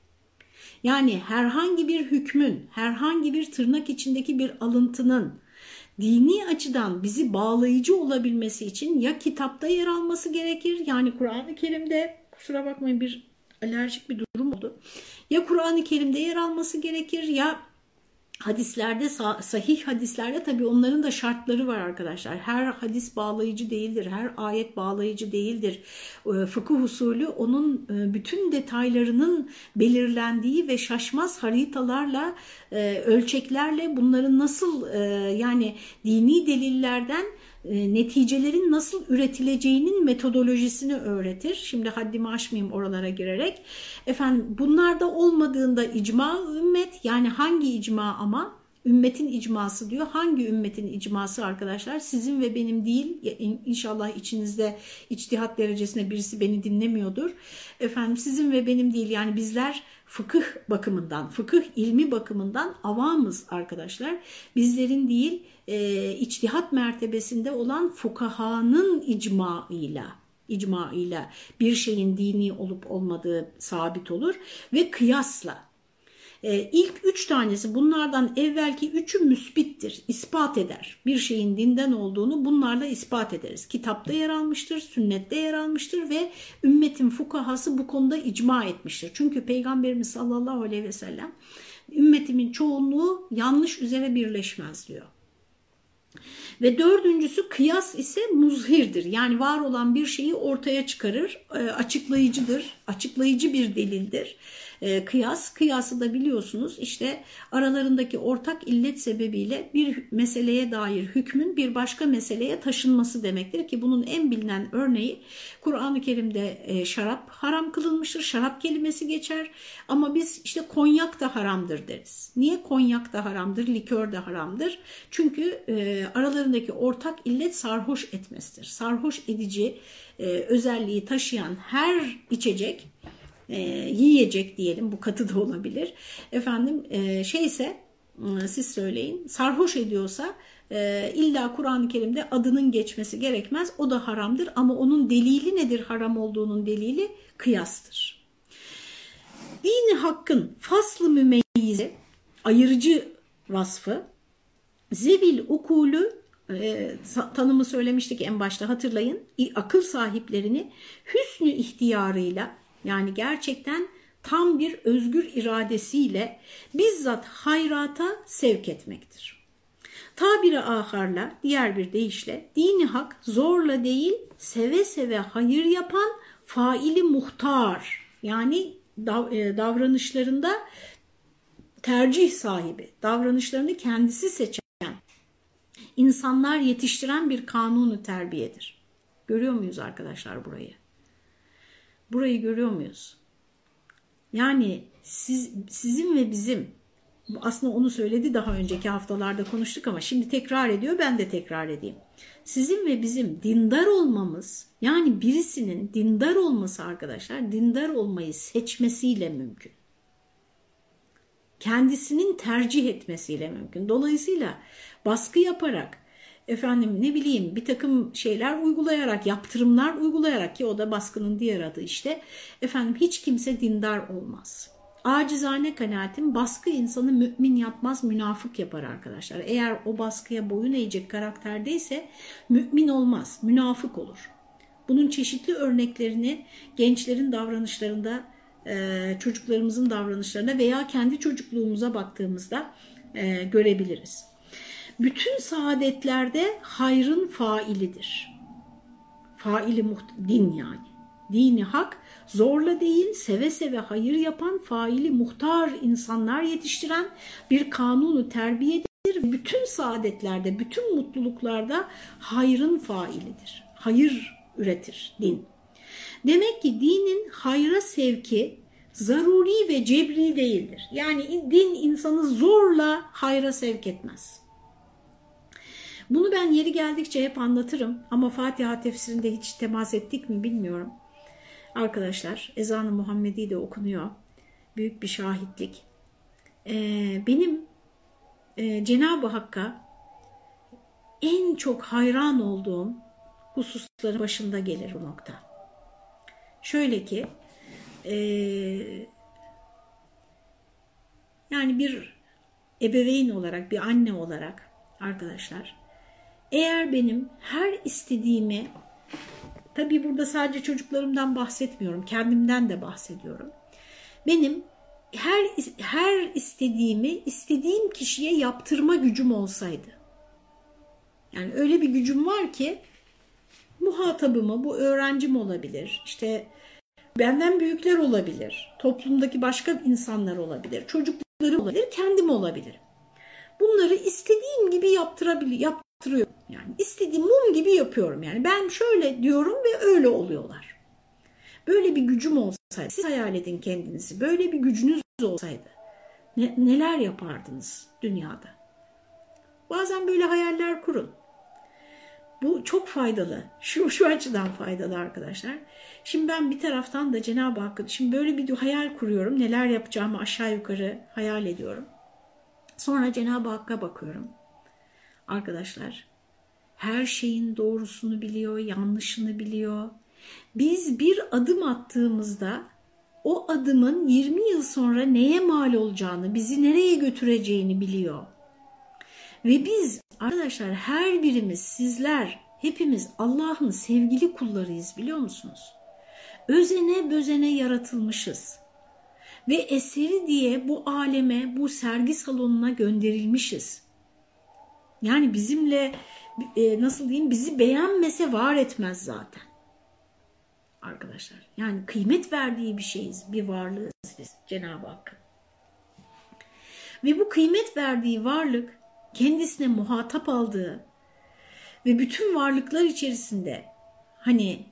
Yani herhangi bir hükmün, herhangi bir tırnak içindeki bir alıntının dini açıdan bizi bağlayıcı olabilmesi için ya kitapta yer alması gerekir yani Kur'an-ı Kerim'de kusura bakmayın bir alerjik bir durum oldu. Ya Kur'an-ı Kerim'de yer alması gerekir ya hadislerde sahih hadislerde tabii onların da şartları var arkadaşlar. Her hadis bağlayıcı değildir. Her ayet bağlayıcı değildir. Ee, fıkıh usulü onun e, bütün detaylarının belirlendiği ve şaşmaz haritalarla, e, ölçeklerle bunların nasıl e, yani dini delillerden neticelerin nasıl üretileceğinin metodolojisini öğretir. Şimdi haddimi aşmayayım oralara girerek. Efendim bunlar da olmadığında icma ümmet yani hangi icma ama ümmetin icması diyor. Hangi ümmetin icması arkadaşlar? Sizin ve benim değil. İnşallah içinizde içtihat derecesinde birisi beni dinlemiyordur. Efendim sizin ve benim değil yani bizler fıkıh bakımından, fıkıh ilmi bakımından avamız arkadaşlar. Bizlerin değil e, içtihat mertebesinde olan fukahanın icmaıyla icmaıyla bir şeyin dini olup olmadığı sabit olur ve kıyasla e, ilk üç tanesi bunlardan evvelki üçü müsbittir, ispat eder. Bir şeyin dinden olduğunu bunlarla ispat ederiz. Kitapta yer almıştır, sünnette yer almıştır ve ümmetin fukahası bu konuda icma etmiştir. Çünkü Peygamberimiz sallallahu aleyhi ve sellem ümmetimin çoğunluğu yanlış üzere birleşmez diyor. Ve dördüncüsü kıyas ise muzhirdir. Yani var olan bir şeyi ortaya çıkarır, e, açıklayıcıdır, açıklayıcı bir delildir e, kıyas. Kıyası da biliyorsunuz işte aralarındaki ortak illet sebebiyle bir meseleye dair hükmün bir başka meseleye taşınması demektir ki bunun en bilinen örneği Kur'an-ı Kerim'de e, şarap haram kılınmıştır. Şarap kelimesi geçer ama biz işte konyak da haramdır deriz. Niye konyak da haramdır, likör de haramdır? Çünkü e, aralarındaki ortak illet sarhoş etmesidir. Sarhoş edici özelliği taşıyan her içecek e, yiyecek diyelim bu katı da olabilir. Efendim e, şeyse e, siz söyleyin sarhoş ediyorsa e, illa Kur'an-ı Kerim'de adının geçmesi gerekmez. O da haramdır ama onun delili nedir haram olduğunun delili kıyastır. Dini hakkın faslı mümeyyizi ayırıcı vasfı zevil ukulü e, tanımı söylemiştik en başta hatırlayın akıl sahiplerini hüsnü ihtiyarıyla yani gerçekten tam bir özgür iradesiyle bizzat hayrata sevk etmektir. Tabiri aharla, diğer bir deyişle, dini hak zorla değil, seve seve hayır yapan faili muhtar, yani e, davranışlarında tercih sahibi, davranışlarını kendisi seçen, insanlar yetiştiren bir kanunu terbiyedir. Görüyor muyuz arkadaşlar burayı? Burayı görüyor muyuz? Yani siz, sizin ve bizim aslında onu söyledi daha önceki haftalarda konuştuk ama şimdi tekrar ediyor ben de tekrar edeyim. Sizin ve bizim dindar olmamız yani birisinin dindar olması arkadaşlar dindar olmayı seçmesiyle mümkün. Kendisinin tercih etmesiyle mümkün. Dolayısıyla baskı yaparak efendim ne bileyim bir takım şeyler uygulayarak, yaptırımlar uygulayarak ki o da baskının diğer adı işte efendim hiç kimse dindar olmaz. Acizane kanaatim baskı insanı mümin yapmaz, münafık yapar arkadaşlar. Eğer o baskıya boyun eğecek karakterdeyse mümin olmaz, münafık olur. Bunun çeşitli örneklerini gençlerin davranışlarında, çocuklarımızın davranışlarında veya kendi çocukluğumuza baktığımızda görebiliriz bütün saadetlerde hayrın failidir. Faili din yani. Dini hak zorla değil seve seve hayır yapan faili muhtar insanlar yetiştiren bir kanunu terbiyedir. Bütün saadetlerde, bütün mutluluklarda hayrın failidir. Hayır üretir din. Demek ki dinin hayra sevki zaruri ve cebri değildir. Yani din insanı zorla hayra sevk etmez. Bunu ben yeri geldikçe hep anlatırım ama Fatiha tefsirinde hiç temas ettik mi bilmiyorum. Arkadaşlar ezan-ı Muhammedi de okunuyor. Büyük bir şahitlik. Ee, benim e, Cenab-ı Hakk'a en çok hayran olduğum hususların başında gelir bu nokta. Şöyle ki e, yani bir ebeveyn olarak, bir anne olarak arkadaşlar eğer benim her istediğimi, tabii burada sadece çocuklarımdan bahsetmiyorum, kendimden de bahsediyorum. Benim her her istediğimi istediğim kişiye yaptırma gücüm olsaydı. Yani öyle bir gücüm var ki muhatabımı, bu öğrencim olabilir, işte benden büyükler olabilir, toplumdaki başka insanlar olabilir, çocuklarım olabilir, kendim olabilirim. Bunları istediğim gibi yaptırabilir, yap, yaptırıyorum. Yani istediğim mum gibi yapıyorum. Yani ben şöyle diyorum ve öyle oluyorlar. Böyle bir gücüm olsaydı, siz hayal edin kendinizi. Böyle bir gücünüz olsaydı ne, neler yapardınız dünyada? Bazen böyle hayaller kurun. Bu çok faydalı. Şu, şu açıdan faydalı arkadaşlar. Şimdi ben bir taraftan da Cenab-ı Hakk'ın, şimdi böyle bir hayal kuruyorum. Neler yapacağımı aşağı yukarı hayal ediyorum. Sonra Cenab-ı Hakk'a bakıyorum arkadaşlar. Her şeyin doğrusunu biliyor, yanlışını biliyor. Biz bir adım attığımızda o adımın 20 yıl sonra neye mal olacağını, bizi nereye götüreceğini biliyor. Ve biz arkadaşlar her birimiz sizler hepimiz Allah'ın sevgili kullarıyız biliyor musunuz? Özene bözene yaratılmışız. Ve eseri diye bu aleme, bu sergi salonuna gönderilmişiz. Yani bizimle e, nasıl diyeyim bizi beğenmese var etmez zaten. Arkadaşlar yani kıymet verdiği bir şeyiz, bir varlığız biz Cenab-ı Hakk'ın. Ve bu kıymet verdiği varlık kendisine muhatap aldığı ve bütün varlıklar içerisinde hani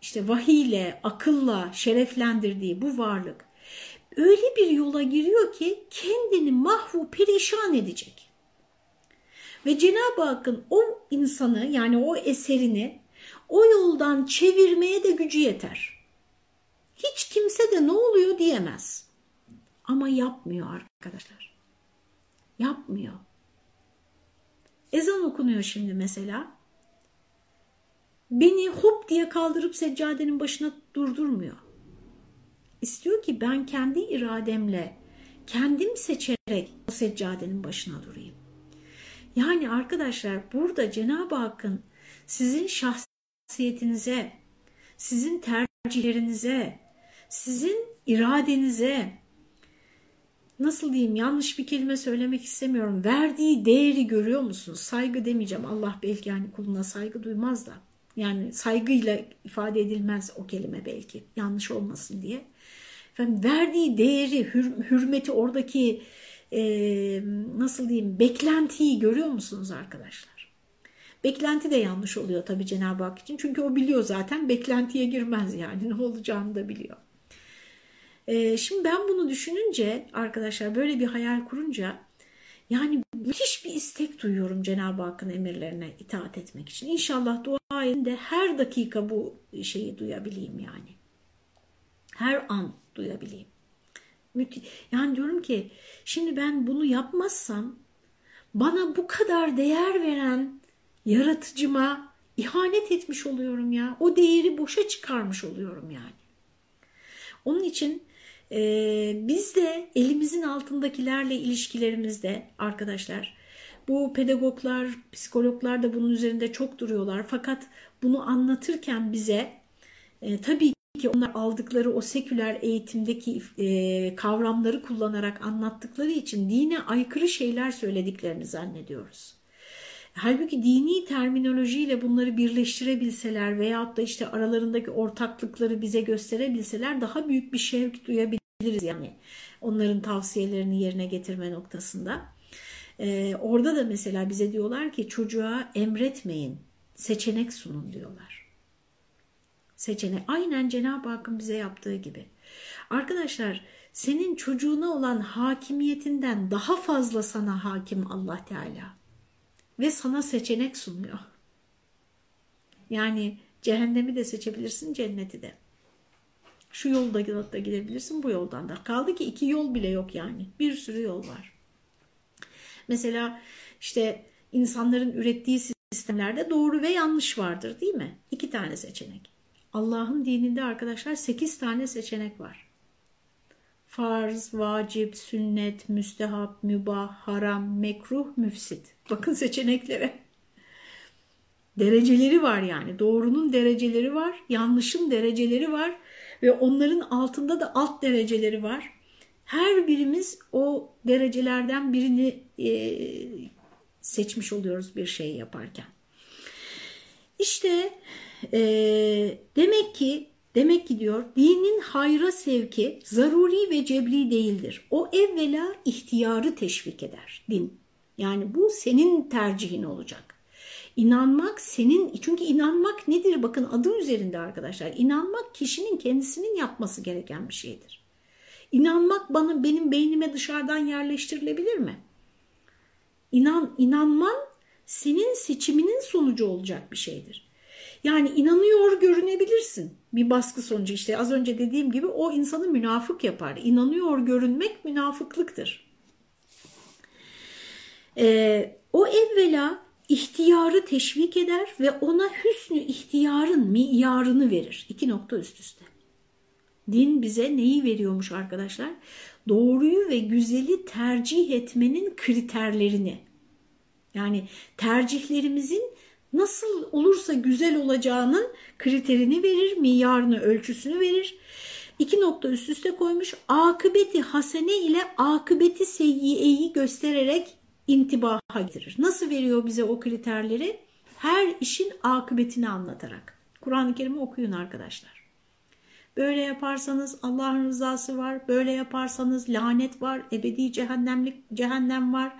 işte vahiyle, akılla şereflendirdiği bu varlık öyle bir yola giriyor ki kendini mahvu perişan edecek. Ve Cenab-ı Hakk'ın o insanı yani o eserini o yoldan çevirmeye de gücü yeter. Hiç kimse de ne oluyor diyemez. Ama yapmıyor arkadaşlar. Yapmıyor. Ezan okunuyor şimdi mesela. Beni hop diye kaldırıp seccadenin başına durdurmuyor. İstiyor ki ben kendi irademle, kendim seçerek o seccadenin başına durayım. Yani arkadaşlar burada Cenab-ı Hakk'ın sizin şahsiyetinize, sizin tercihlerinize, sizin iradenize nasıl diyeyim yanlış bir kelime söylemek istemiyorum. Verdiği değeri görüyor musunuz? Saygı demeyeceğim. Allah belki yani kuluna saygı duymaz da. Yani saygıyla ifade edilmez o kelime belki. Yanlış olmasın diye. Efendim, verdiği değeri, hür, hürmeti, oradaki e, nasıl diyeyim beklentiyi görüyor musunuz arkadaşlar? Beklenti de yanlış oluyor tabii Cenab-ı Hak için. Çünkü o biliyor zaten beklentiye girmez yani ne olacağını da biliyor. E, şimdi ben bunu düşününce arkadaşlar böyle bir hayal kurunca yani müthiş bir istek duyuyorum Cenab-ı Hakk'ın emirlerine itaat etmek için. İnşallah dua edin her dakika bu şeyi duyabileyim yani. Her an duyabileyim. Yani diyorum ki şimdi ben bunu yapmazsam bana bu kadar değer veren yaratıcıma ihanet etmiş oluyorum ya. O değeri boşa çıkarmış oluyorum yani. Onun için e, biz de elimizin altındakilerle ilişkilerimizde arkadaşlar bu pedagoglar, psikologlar da bunun üzerinde çok duruyorlar. Fakat bunu anlatırken bize e, tabii ki onlar aldıkları o seküler eğitimdeki e, kavramları kullanarak anlattıkları için dine aykırı şeyler söylediklerini zannediyoruz. Halbuki dini terminolojiyle bunları birleştirebilseler veyahut da işte aralarındaki ortaklıkları bize gösterebilseler daha büyük bir şevk duyabiliriz yani onların tavsiyelerini yerine getirme noktasında. Ee, orada da mesela bize diyorlar ki çocuğa emretmeyin, seçenek sunun diyorlar. Seçenek aynen Cenab-ı Hakk'ın bize yaptığı gibi. Arkadaşlar senin çocuğuna olan hakimiyetinden daha fazla sana hakim Allah Teala ve sana seçenek sunuyor. Yani cehennemi de seçebilirsin, cenneti de. Şu yolda da gidebilirsin, bu yoldan da. Kaldı ki iki yol bile yok yani. Bir sürü yol var. Mesela işte insanların ürettiği sistemlerde doğru ve yanlış vardır değil mi? İki tane seçenek. Allah'ın dininde arkadaşlar sekiz tane seçenek var. Farz, vacip, sünnet, müstehap, mübah, haram, mekruh, müfsit. Bakın seçeneklere. Dereceleri var yani. Doğrunun dereceleri var, yanlışın dereceleri var ve onların altında da alt dereceleri var. Her birimiz o derecelerden birini e, seçmiş oluyoruz bir şey yaparken. İşte e, demek ki demek ki diyor dinin hayra sevki zaruri ve cebri değildir. O evvela ihtiyarı teşvik eder din. Yani bu senin tercihin olacak. İnanmak senin çünkü inanmak nedir? Bakın adı üzerinde arkadaşlar. İnanmak kişinin kendisinin yapması gereken bir şeydir. İnanmak bana benim beynime dışarıdan yerleştirilebilir mi? İnan inanman senin seçiminin sonucu olacak bir şeydir. Yani inanıyor görünebilirsin. Bir baskı sonucu işte az önce dediğim gibi o insanı münafık yapar. İnanıyor görünmek münafıklıktır. Ee, o evvela ihtiyarı teşvik eder ve ona hüsnü ihtiyarın miyarını verir. İki nokta üst üste. Din bize neyi veriyormuş arkadaşlar? Doğruyu ve güzeli tercih etmenin kriterlerini. Yani tercihlerimizin nasıl olursa güzel olacağının kriterini verir, miyarını, ölçüsünü verir. İki nokta üst üste koymuş. Akıbeti hasene ile akıbeti seyyiyeyi göstererek intibaha getirir. Nasıl veriyor bize o kriterleri? Her işin akıbetini anlatarak. Kur'an-ı Kerim'i okuyun arkadaşlar. Böyle yaparsanız Allah'ın rızası var. Böyle yaparsanız lanet var. Ebedi cehennemlik cehennem var.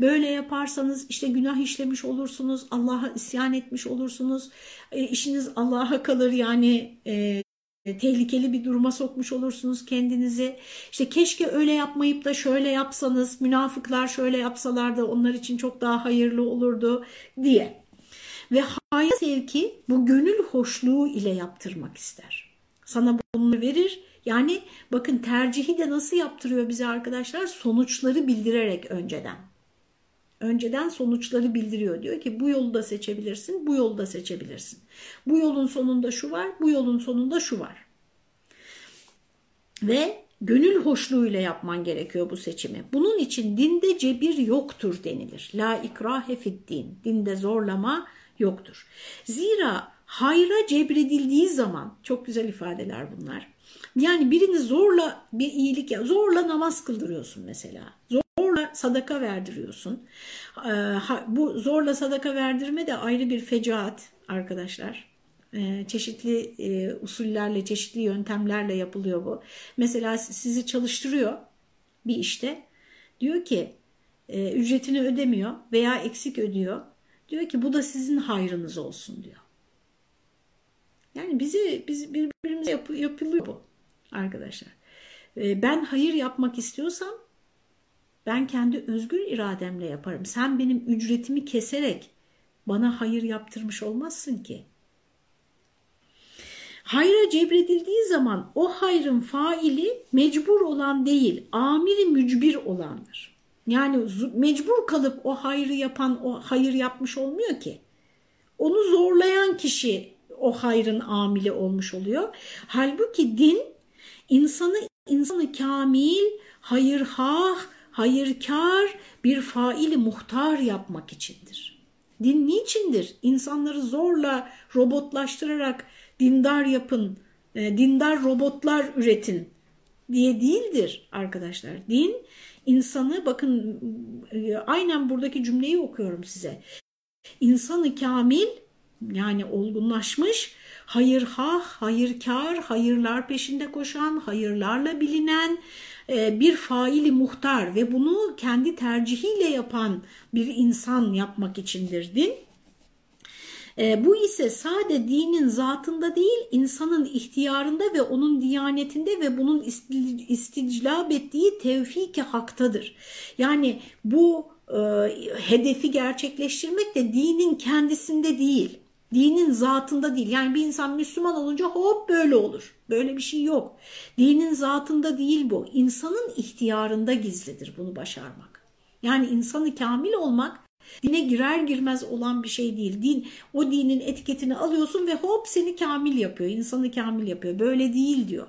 Böyle yaparsanız işte günah işlemiş olursunuz. Allah'a isyan etmiş olursunuz. E, işiniz Allah'a kalır yani e, tehlikeli bir duruma sokmuş olursunuz kendinizi. İşte keşke öyle yapmayıp da şöyle yapsanız, münafıklar şöyle yapsalar da onlar için çok daha hayırlı olurdu diye. Ve hayat sevki bu gönül hoşluğu ile yaptırmak ister. Sana bunu verir. Yani bakın tercihi de nasıl yaptırıyor bize arkadaşlar? Sonuçları bildirerek önceden. Önceden sonuçları bildiriyor. Diyor ki bu yolu da seçebilirsin, bu yolu da seçebilirsin. Bu yolun sonunda şu var, bu yolun sonunda şu var. Ve gönül hoşluğuyla yapman gerekiyor bu seçimi. Bunun için dinde cebir yoktur denilir. La ikrahe fid din. Dinde zorlama yoktur. Zira hayra cebredildiği zaman, çok güzel ifadeler bunlar. Yani birini zorla bir iyilik, zorla namaz kıldırıyorsun mesela. Zorla sadaka verdiriyorsun. Bu zorla sadaka verdirme de ayrı bir fecaat arkadaşlar. Çeşitli usullerle, çeşitli yöntemlerle yapılıyor bu. Mesela sizi çalıştırıyor bir işte. Diyor ki ücretini ödemiyor veya eksik ödüyor. Diyor ki bu da sizin hayrınız olsun diyor. Yani bizi biz birbirimize yap, yapılıyor bu arkadaşlar. Ben hayır yapmak istiyorsam ben kendi özgür irademle yaparım. Sen benim ücretimi keserek bana hayır yaptırmış olmazsın ki. Hayra cebredildiği zaman o hayrın faili mecbur olan değil, amiri mücbir olandır. Yani mecbur kalıp o hayrı yapan o hayır yapmış olmuyor ki. Onu zorlayan kişi o hayrın amili olmuş oluyor. Halbuki din insanı insanı kamil, hayırhah, hayırkar bir faili muhtar yapmak içindir. Din niçindir? İnsanları zorla robotlaştırarak dindar yapın, e, dindar robotlar üretin diye değildir arkadaşlar. Din insanı bakın e, aynen buradaki cümleyi okuyorum size. İnsanı kamil yani olgunlaşmış, hayırhah, hayırkar, hayırlar peşinde koşan, hayırlarla bilinen e, bir faili muhtar ve bunu kendi tercihiyle yapan bir insan yapmak içindir din. E, bu ise sade dinin zatında değil insanın ihtiyarında ve onun diyanetinde ve bunun isticlab ettiği tevfik haktadır. Yani bu e, hedefi gerçekleştirmek de dinin kendisinde değil. Dinin zatında değil. Yani bir insan Müslüman olunca hop böyle olur. Böyle bir şey yok. Dinin zatında değil bu. İnsanın ihtiyarında gizlidir bunu başarmak. Yani insanı kamil olmak dine girer girmez olan bir şey değil. Din o dinin etiketini alıyorsun ve hop seni kamil yapıyor. İnsanı kamil yapıyor. Böyle değil diyor.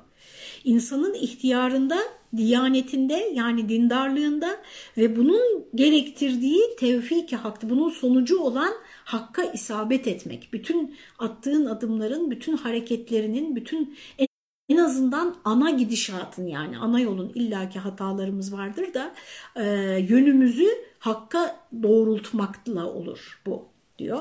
İnsanın ihtiyarında, diyanetinde yani dindarlığında ve bunun gerektirdiği tevfik hakkı, bunun sonucu olan hakka isabet etmek. Bütün attığın adımların, bütün hareketlerinin, bütün en azından ana gidişatın yani ana yolun illaki hatalarımız vardır da e, yönümüzü hakka doğrultmakla olur bu diyor.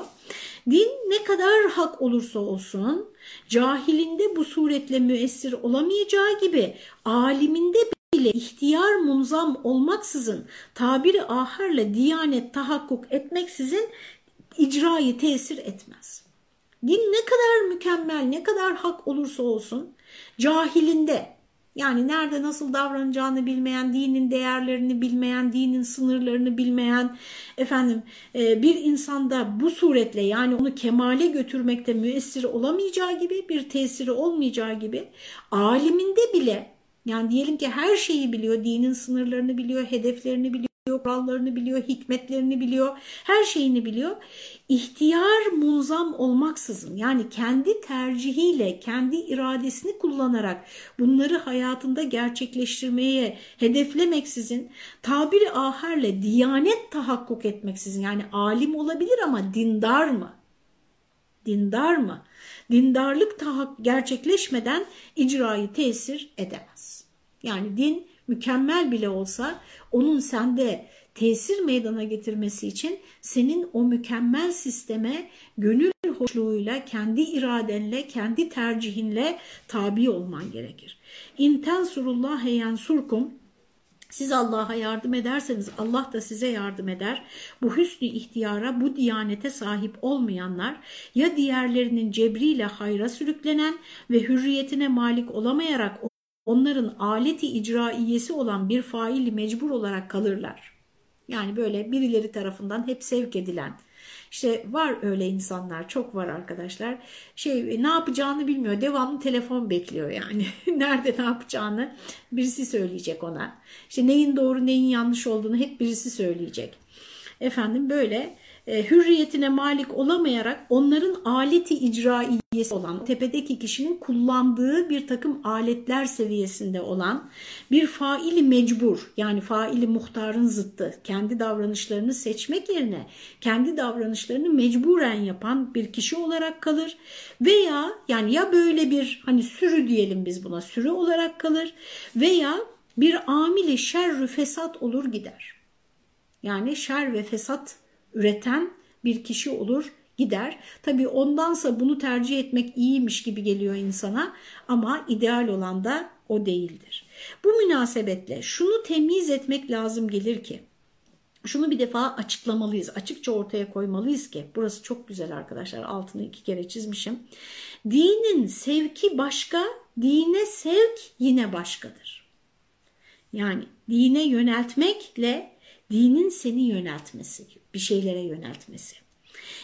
Din ne kadar hak olursa olsun cahilinde bu suretle müessir olamayacağı gibi aliminde bile ihtiyar munzam olmaksızın tabiri aharla diyanet tahakkuk etmeksizin icrayı tesir etmez. Din ne kadar mükemmel, ne kadar hak olursa olsun cahilinde yani nerede nasıl davranacağını bilmeyen, dinin değerlerini bilmeyen, dinin sınırlarını bilmeyen efendim e, bir insanda bu suretle yani onu kemale götürmekte müessir olamayacağı gibi bir tesiri olmayacağı gibi aliminde bile yani diyelim ki her şeyi biliyor, dinin sınırlarını biliyor, hedeflerini biliyor kurallarını biliyor, hikmetlerini biliyor, her şeyini biliyor. İhtiyar munzam olmaksızın yani kendi tercihiyle, kendi iradesini kullanarak bunları hayatında gerçekleştirmeye hedeflemeksizin tabiri aherle diyanet tahakkuk etmeksizin yani alim olabilir ama dindar mı? Dindar mı? Dindarlık gerçekleşmeden icrayı tesir edemez. Yani din mükemmel bile olsa onun sende tesir meydana getirmesi için senin o mükemmel sisteme gönül hoşluğuyla, kendi iradenle, kendi tercihinle tabi olman gerekir. İnten surullah surkum siz Allah'a yardım ederseniz Allah da size yardım eder. Bu hüsnü ihtiyara, bu diyanete sahip olmayanlar ya diğerlerinin cebriyle hayra sürüklenen ve hürriyetine malik olamayarak onların aleti icraiyesi olan bir faili mecbur olarak kalırlar. Yani böyle birileri tarafından hep sevk edilen. İşte var öyle insanlar çok var arkadaşlar. Şey ne yapacağını bilmiyor. Devamlı telefon bekliyor yani. Nerede ne yapacağını birisi söyleyecek ona. İşte neyin doğru neyin yanlış olduğunu hep birisi söyleyecek. efendim böyle hürriyetine malik olamayarak onların aleti icraiyesi olan tepedeki kişinin kullandığı bir takım aletler seviyesinde olan bir faili mecbur yani faili muhtarın zıttı kendi davranışlarını seçmek yerine kendi davranışlarını mecburen yapan bir kişi olarak kalır veya yani ya böyle bir hani sürü diyelim biz buna sürü olarak kalır veya bir amili şerrü fesat olur gider. Yani şer ve fesat üreten bir kişi olur gider. Tabii ondansa bunu tercih etmek iyiymiş gibi geliyor insana ama ideal olan da o değildir. Bu münasebetle şunu temiz etmek lazım gelir ki şunu bir defa açıklamalıyız. Açıkça ortaya koymalıyız ki burası çok güzel arkadaşlar altını iki kere çizmişim. Dinin sevki başka, dine sevk yine başkadır. Yani dine yöneltmekle dinin seni yöneltmesi, bir şeylere yöneltmesi.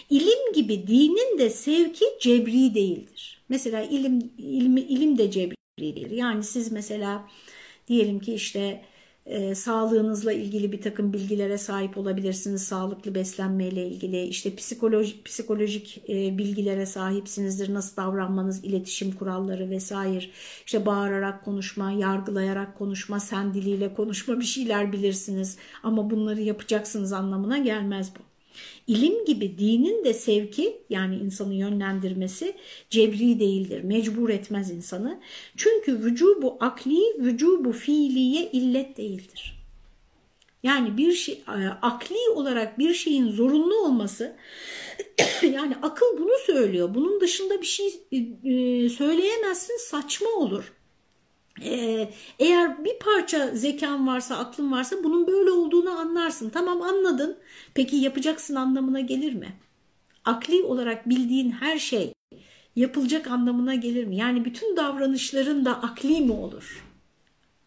İlim gibi dinin de sevki cebri değildir. Mesela ilim, ilim, ilim de cebri değildir. Yani siz mesela diyelim ki işte e, sağlığınızla ilgili bir takım bilgilere sahip olabilirsiniz. Sağlıklı beslenmeyle ilgili işte psikolojik, psikolojik e, bilgilere sahipsinizdir. Nasıl davranmanız, iletişim kuralları vesaire. İşte bağırarak konuşma, yargılayarak konuşma, sen diliyle konuşma bir şeyler bilirsiniz. Ama bunları yapacaksınız anlamına gelmez bu. İlim gibi dinin de sevki yani insanı yönlendirmesi cebri değildir. Mecbur etmez insanı. Çünkü vücubu akli, vücubu fiiliye illet değildir. Yani bir şey akli olarak bir şeyin zorunlu olması yani akıl bunu söylüyor. Bunun dışında bir şey söyleyemezsin saçma olur. Ee, eğer bir parça zekan varsa, aklın varsa bunun böyle olduğunu anlarsın. Tamam anladın. Peki yapacaksın anlamına gelir mi? Akli olarak bildiğin her şey yapılacak anlamına gelir mi? Yani bütün davranışların da akli mi olur?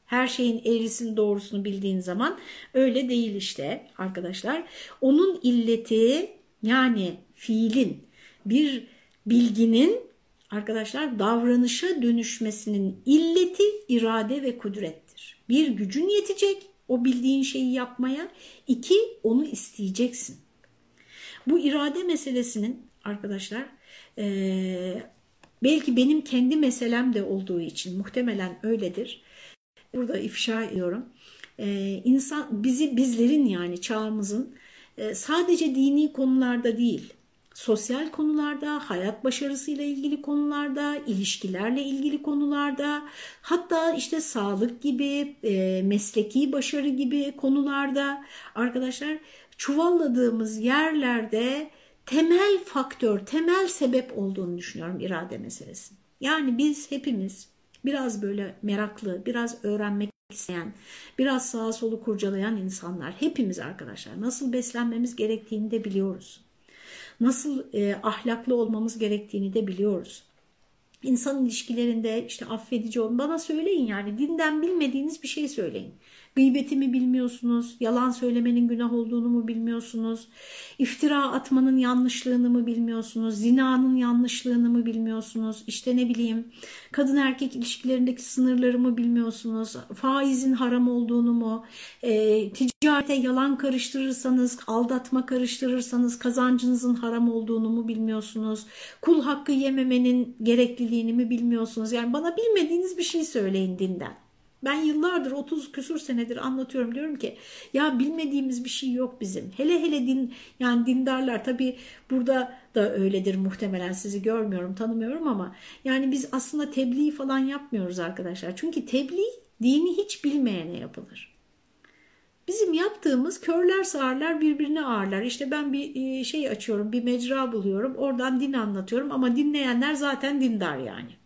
Her şeyin eğrisini doğrusunu bildiğin zaman öyle değil işte arkadaşlar. Onun illeti yani fiilin bir bilginin arkadaşlar davranışa dönüşmesinin illeti irade ve kudrettir. Bir gücün yetecek o bildiğin şeyi yapmaya, iki onu isteyeceksin. Bu irade meselesinin arkadaşlar e, belki benim kendi meselem de olduğu için muhtemelen öyledir. Burada ifşa ediyorum. E, insan bizi bizlerin yani çağımızın e, sadece dini konularda değil sosyal konularda, hayat başarısıyla ilgili konularda, ilişkilerle ilgili konularda, hatta işte sağlık gibi, e, mesleki başarı gibi konularda arkadaşlar çuvalladığımız yerlerde temel faktör, temel sebep olduğunu düşünüyorum irade meselesi. Yani biz hepimiz biraz böyle meraklı, biraz öğrenmek isteyen, biraz sağa solu kurcalayan insanlar, hepimiz arkadaşlar nasıl beslenmemiz gerektiğini de biliyoruz nasıl e, ahlaklı olmamız gerektiğini de biliyoruz. İnsan ilişkilerinde işte affedici olun. Bana söyleyin yani dinden bilmediğiniz bir şey söyleyin. Gıybeti mi bilmiyorsunuz? Yalan söylemenin günah olduğunu mu bilmiyorsunuz? İftira atmanın yanlışlığını mı bilmiyorsunuz? Zinanın yanlışlığını mı bilmiyorsunuz? İşte ne bileyim kadın erkek ilişkilerindeki sınırları mı bilmiyorsunuz? Faizin haram olduğunu mu? E, ticarete yalan karıştırırsanız, aldatma karıştırırsanız kazancınızın haram olduğunu mu bilmiyorsunuz? Kul hakkı yememenin gerekliliğini mi bilmiyorsunuz? Yani bana bilmediğiniz bir şey söyleyin dinden. Ben yıllardır 30 küsur senedir anlatıyorum diyorum ki ya bilmediğimiz bir şey yok bizim. Hele hele din yani dindarlar tabi burada da öyledir muhtemelen sizi görmüyorum tanımıyorum ama yani biz aslında tebliğ falan yapmıyoruz arkadaşlar. Çünkü tebliğ dini hiç bilmeyene yapılır. Bizim yaptığımız körler sağırlar birbirine ağırlar. İşte ben bir e, şey açıyorum bir mecra buluyorum oradan din anlatıyorum ama dinleyenler zaten dindar yani.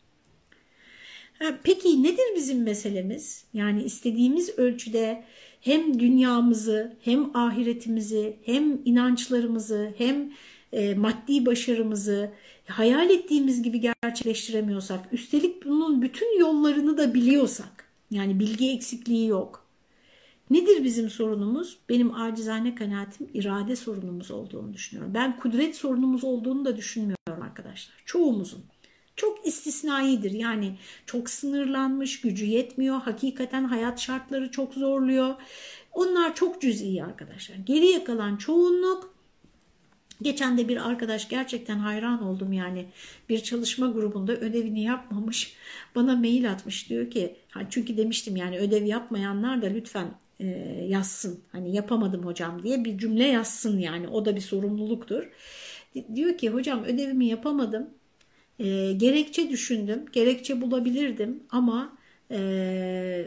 Peki nedir bizim meselemiz? Yani istediğimiz ölçüde hem dünyamızı hem ahiretimizi hem inançlarımızı hem e, maddi başarımızı hayal ettiğimiz gibi gerçekleştiremiyorsak üstelik bunun bütün yollarını da biliyorsak yani bilgi eksikliği yok. Nedir bizim sorunumuz? Benim acizane kanaatim irade sorunumuz olduğunu düşünüyorum. Ben kudret sorunumuz olduğunu da düşünmüyorum arkadaşlar. Çoğumuzun çok istisnaidir. Yani çok sınırlanmış, gücü yetmiyor. Hakikaten hayat şartları çok zorluyor. Onlar çok cüz'i arkadaşlar. Geriye kalan çoğunluk Geçen de bir arkadaş gerçekten hayran oldum yani bir çalışma grubunda ödevini yapmamış bana mail atmış diyor ki çünkü demiştim yani ödev yapmayanlar da lütfen e, yazsın hani yapamadım hocam diye bir cümle yazsın yani o da bir sorumluluktur. Diyor ki hocam ödevimi yapamadım e, gerekçe düşündüm gerekçe bulabilirdim ama e,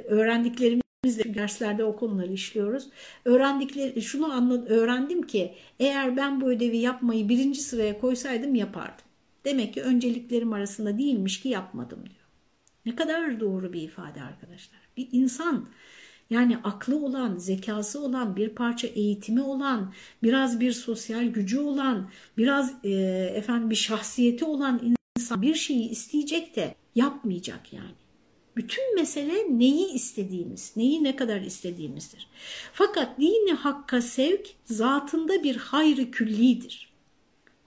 öğrendiklerimi derslerde o konuları işliyoruz. Öğrendikleri, şunu anladım, öğrendim ki eğer ben bu ödevi yapmayı birinci sıraya koysaydım yapardım. Demek ki önceliklerim arasında değilmiş ki yapmadım diyor. Ne kadar doğru bir ifade arkadaşlar. Bir insan yani aklı olan, zekası olan, bir parça eğitimi olan, biraz bir sosyal gücü olan, biraz e, efendim bir şahsiyeti olan insan bir şeyi isteyecek de yapmayacak yani. Bütün mesele neyi istediğimiz, neyi ne kadar istediğimizdir. Fakat dini hakka sevk zatında bir hayrı küllidir.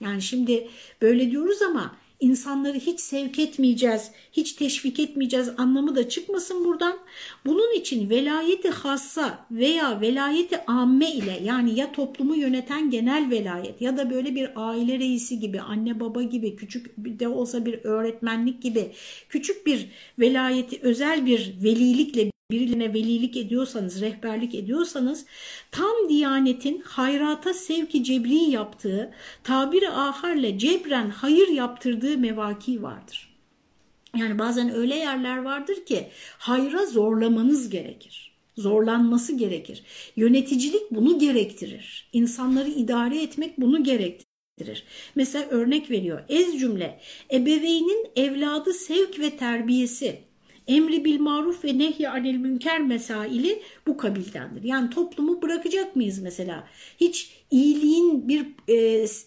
Yani şimdi böyle diyoruz ama insanları hiç sevk etmeyeceğiz, hiç teşvik etmeyeceğiz anlamı da çıkmasın buradan. Bunun için velayeti hassa veya velayeti amme ile yani ya toplumu yöneten genel velayet ya da böyle bir aile reisi gibi, anne baba gibi, küçük de olsa bir öğretmenlik gibi küçük bir velayeti özel bir velilikle birilerine velilik ediyorsanız, rehberlik ediyorsanız tam diyanetin hayrata sevki cebri yaptığı, tabiri aharle cebren hayır yaptırdığı mevaki vardır. Yani bazen öyle yerler vardır ki hayra zorlamanız gerekir. Zorlanması gerekir. Yöneticilik bunu gerektirir. İnsanları idare etmek bunu gerektirir. Mesela örnek veriyor. Ez cümle, ebeveynin evladı sevk ve terbiyesi emri bil maruf ve nehy anil münker mesaili bu kabildendir. Yani toplumu bırakacak mıyız mesela? Hiç iyiliğin bir e,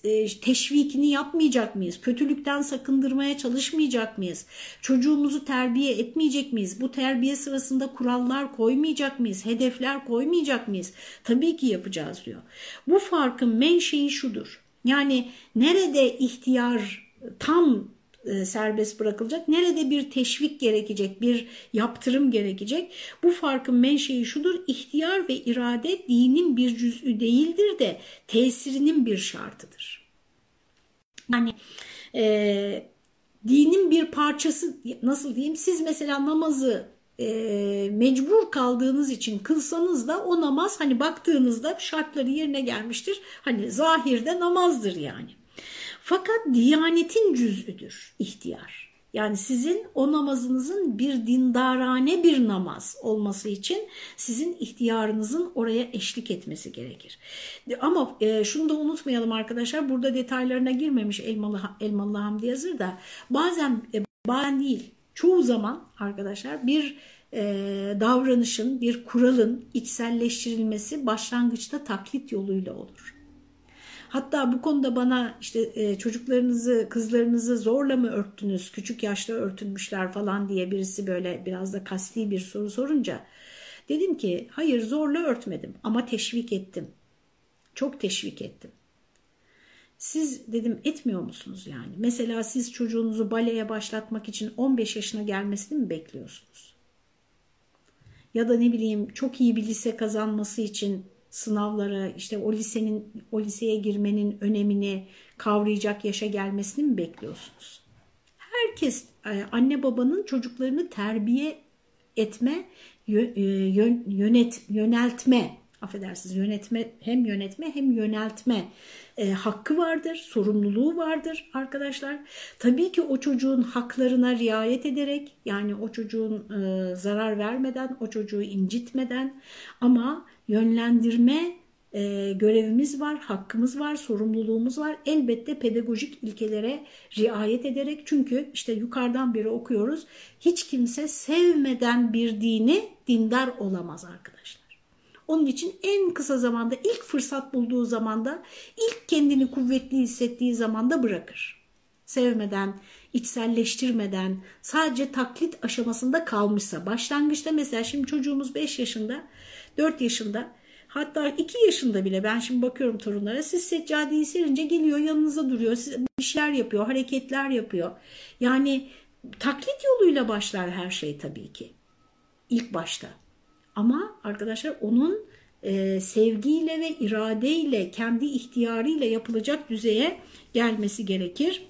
e, teşvikini yapmayacak mıyız? Kötülükten sakındırmaya çalışmayacak mıyız? Çocuğumuzu terbiye etmeyecek miyiz? Bu terbiye sırasında kurallar koymayacak mıyız? Hedefler koymayacak mıyız? Tabii ki yapacağız diyor. Bu farkın menşei şudur. Yani nerede ihtiyar tam e, serbest bırakılacak. Nerede bir teşvik gerekecek, bir yaptırım gerekecek. Bu farkın menşei şudur. İhtiyar ve irade dinin bir cüz'ü değildir de tesirinin bir şartıdır. Yani e, dinin bir parçası nasıl diyeyim siz mesela namazı e, mecbur kaldığınız için kılsanız da o namaz hani baktığınızda şartları yerine gelmiştir. Hani zahirde namazdır yani. Fakat diyanetin cüz'üdür ihtiyar. Yani sizin o namazınızın bir dindarane bir namaz olması için sizin ihtiyarınızın oraya eşlik etmesi gerekir. Ama e, şunu da unutmayalım arkadaşlar burada detaylarına girmemiş Elmalı, Elmalı Hamdi Yazır da bazen, e, bazen değil çoğu zaman arkadaşlar bir e, davranışın bir kuralın içselleştirilmesi başlangıçta taklit yoluyla olur. Hatta bu konuda bana işte e, çocuklarınızı, kızlarınızı zorla mı örttünüz, küçük yaşta örtünmüşler falan diye birisi böyle biraz da kasti bir soru sorunca dedim ki hayır zorla örtmedim ama teşvik ettim. Çok teşvik ettim. Siz dedim etmiyor musunuz yani? Mesela siz çocuğunuzu baleye başlatmak için 15 yaşına gelmesini mi bekliyorsunuz? Ya da ne bileyim çok iyi bir lise kazanması için sınavlara işte o lisenin o liseye girmenin önemini kavrayacak yaşa gelmesini mi bekliyorsunuz? Herkes e, anne babanın çocuklarını terbiye etme, e, yönet, yöneltme, affedersiniz yönetme hem yönetme hem yöneltme e, hakkı vardır, sorumluluğu vardır arkadaşlar. Tabii ki o çocuğun haklarına riayet ederek yani o çocuğun e, zarar vermeden, o çocuğu incitmeden ama yönlendirme e, görevimiz var, hakkımız var, sorumluluğumuz var. Elbette pedagojik ilkelere riayet ederek çünkü işte yukarıdan beri okuyoruz. Hiç kimse sevmeden bir dini dindar olamaz arkadaşlar. Onun için en kısa zamanda ilk fırsat bulduğu zamanda ilk kendini kuvvetli hissettiği zamanda bırakır. Sevmeden, içselleştirmeden sadece taklit aşamasında kalmışsa başlangıçta mesela şimdi çocuğumuz 5 yaşında 4 yaşında hatta 2 yaşında bile ben şimdi bakıyorum torunlara siz seccadeyi serince geliyor yanınıza duruyor siz bir şeyler yapıyor hareketler yapıyor. Yani taklit yoluyla başlar her şey tabii ki ilk başta. Ama arkadaşlar onun e, sevgiyle ve iradeyle, kendi ihtiyarıyla yapılacak düzeye gelmesi gerekir.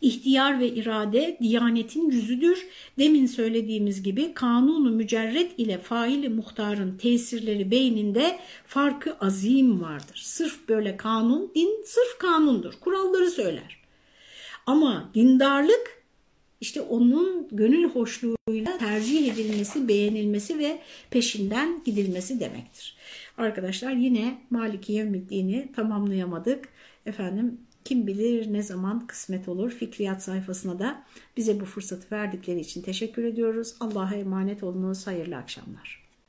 İhtiyar ve irade diyanetin yüzüdür. Demin söylediğimiz gibi kanunu mücerret ile faili muhtarın tesirleri beyninde farkı azim vardır. Sırf böyle kanun, din sırf kanundur. Kuralları söyler. Ama dindarlık işte onun gönül hoşluğuyla tercih edilmesi, beğenilmesi ve peşinden gidilmesi demektir. Arkadaşlar yine Maliki Yevmiddin'i tamamlayamadık. Efendim kim bilir ne zaman kısmet olur. Fikriyat sayfasına da bize bu fırsatı verdikleri için teşekkür ediyoruz. Allah'a emanet olunuz. Hayırlı akşamlar.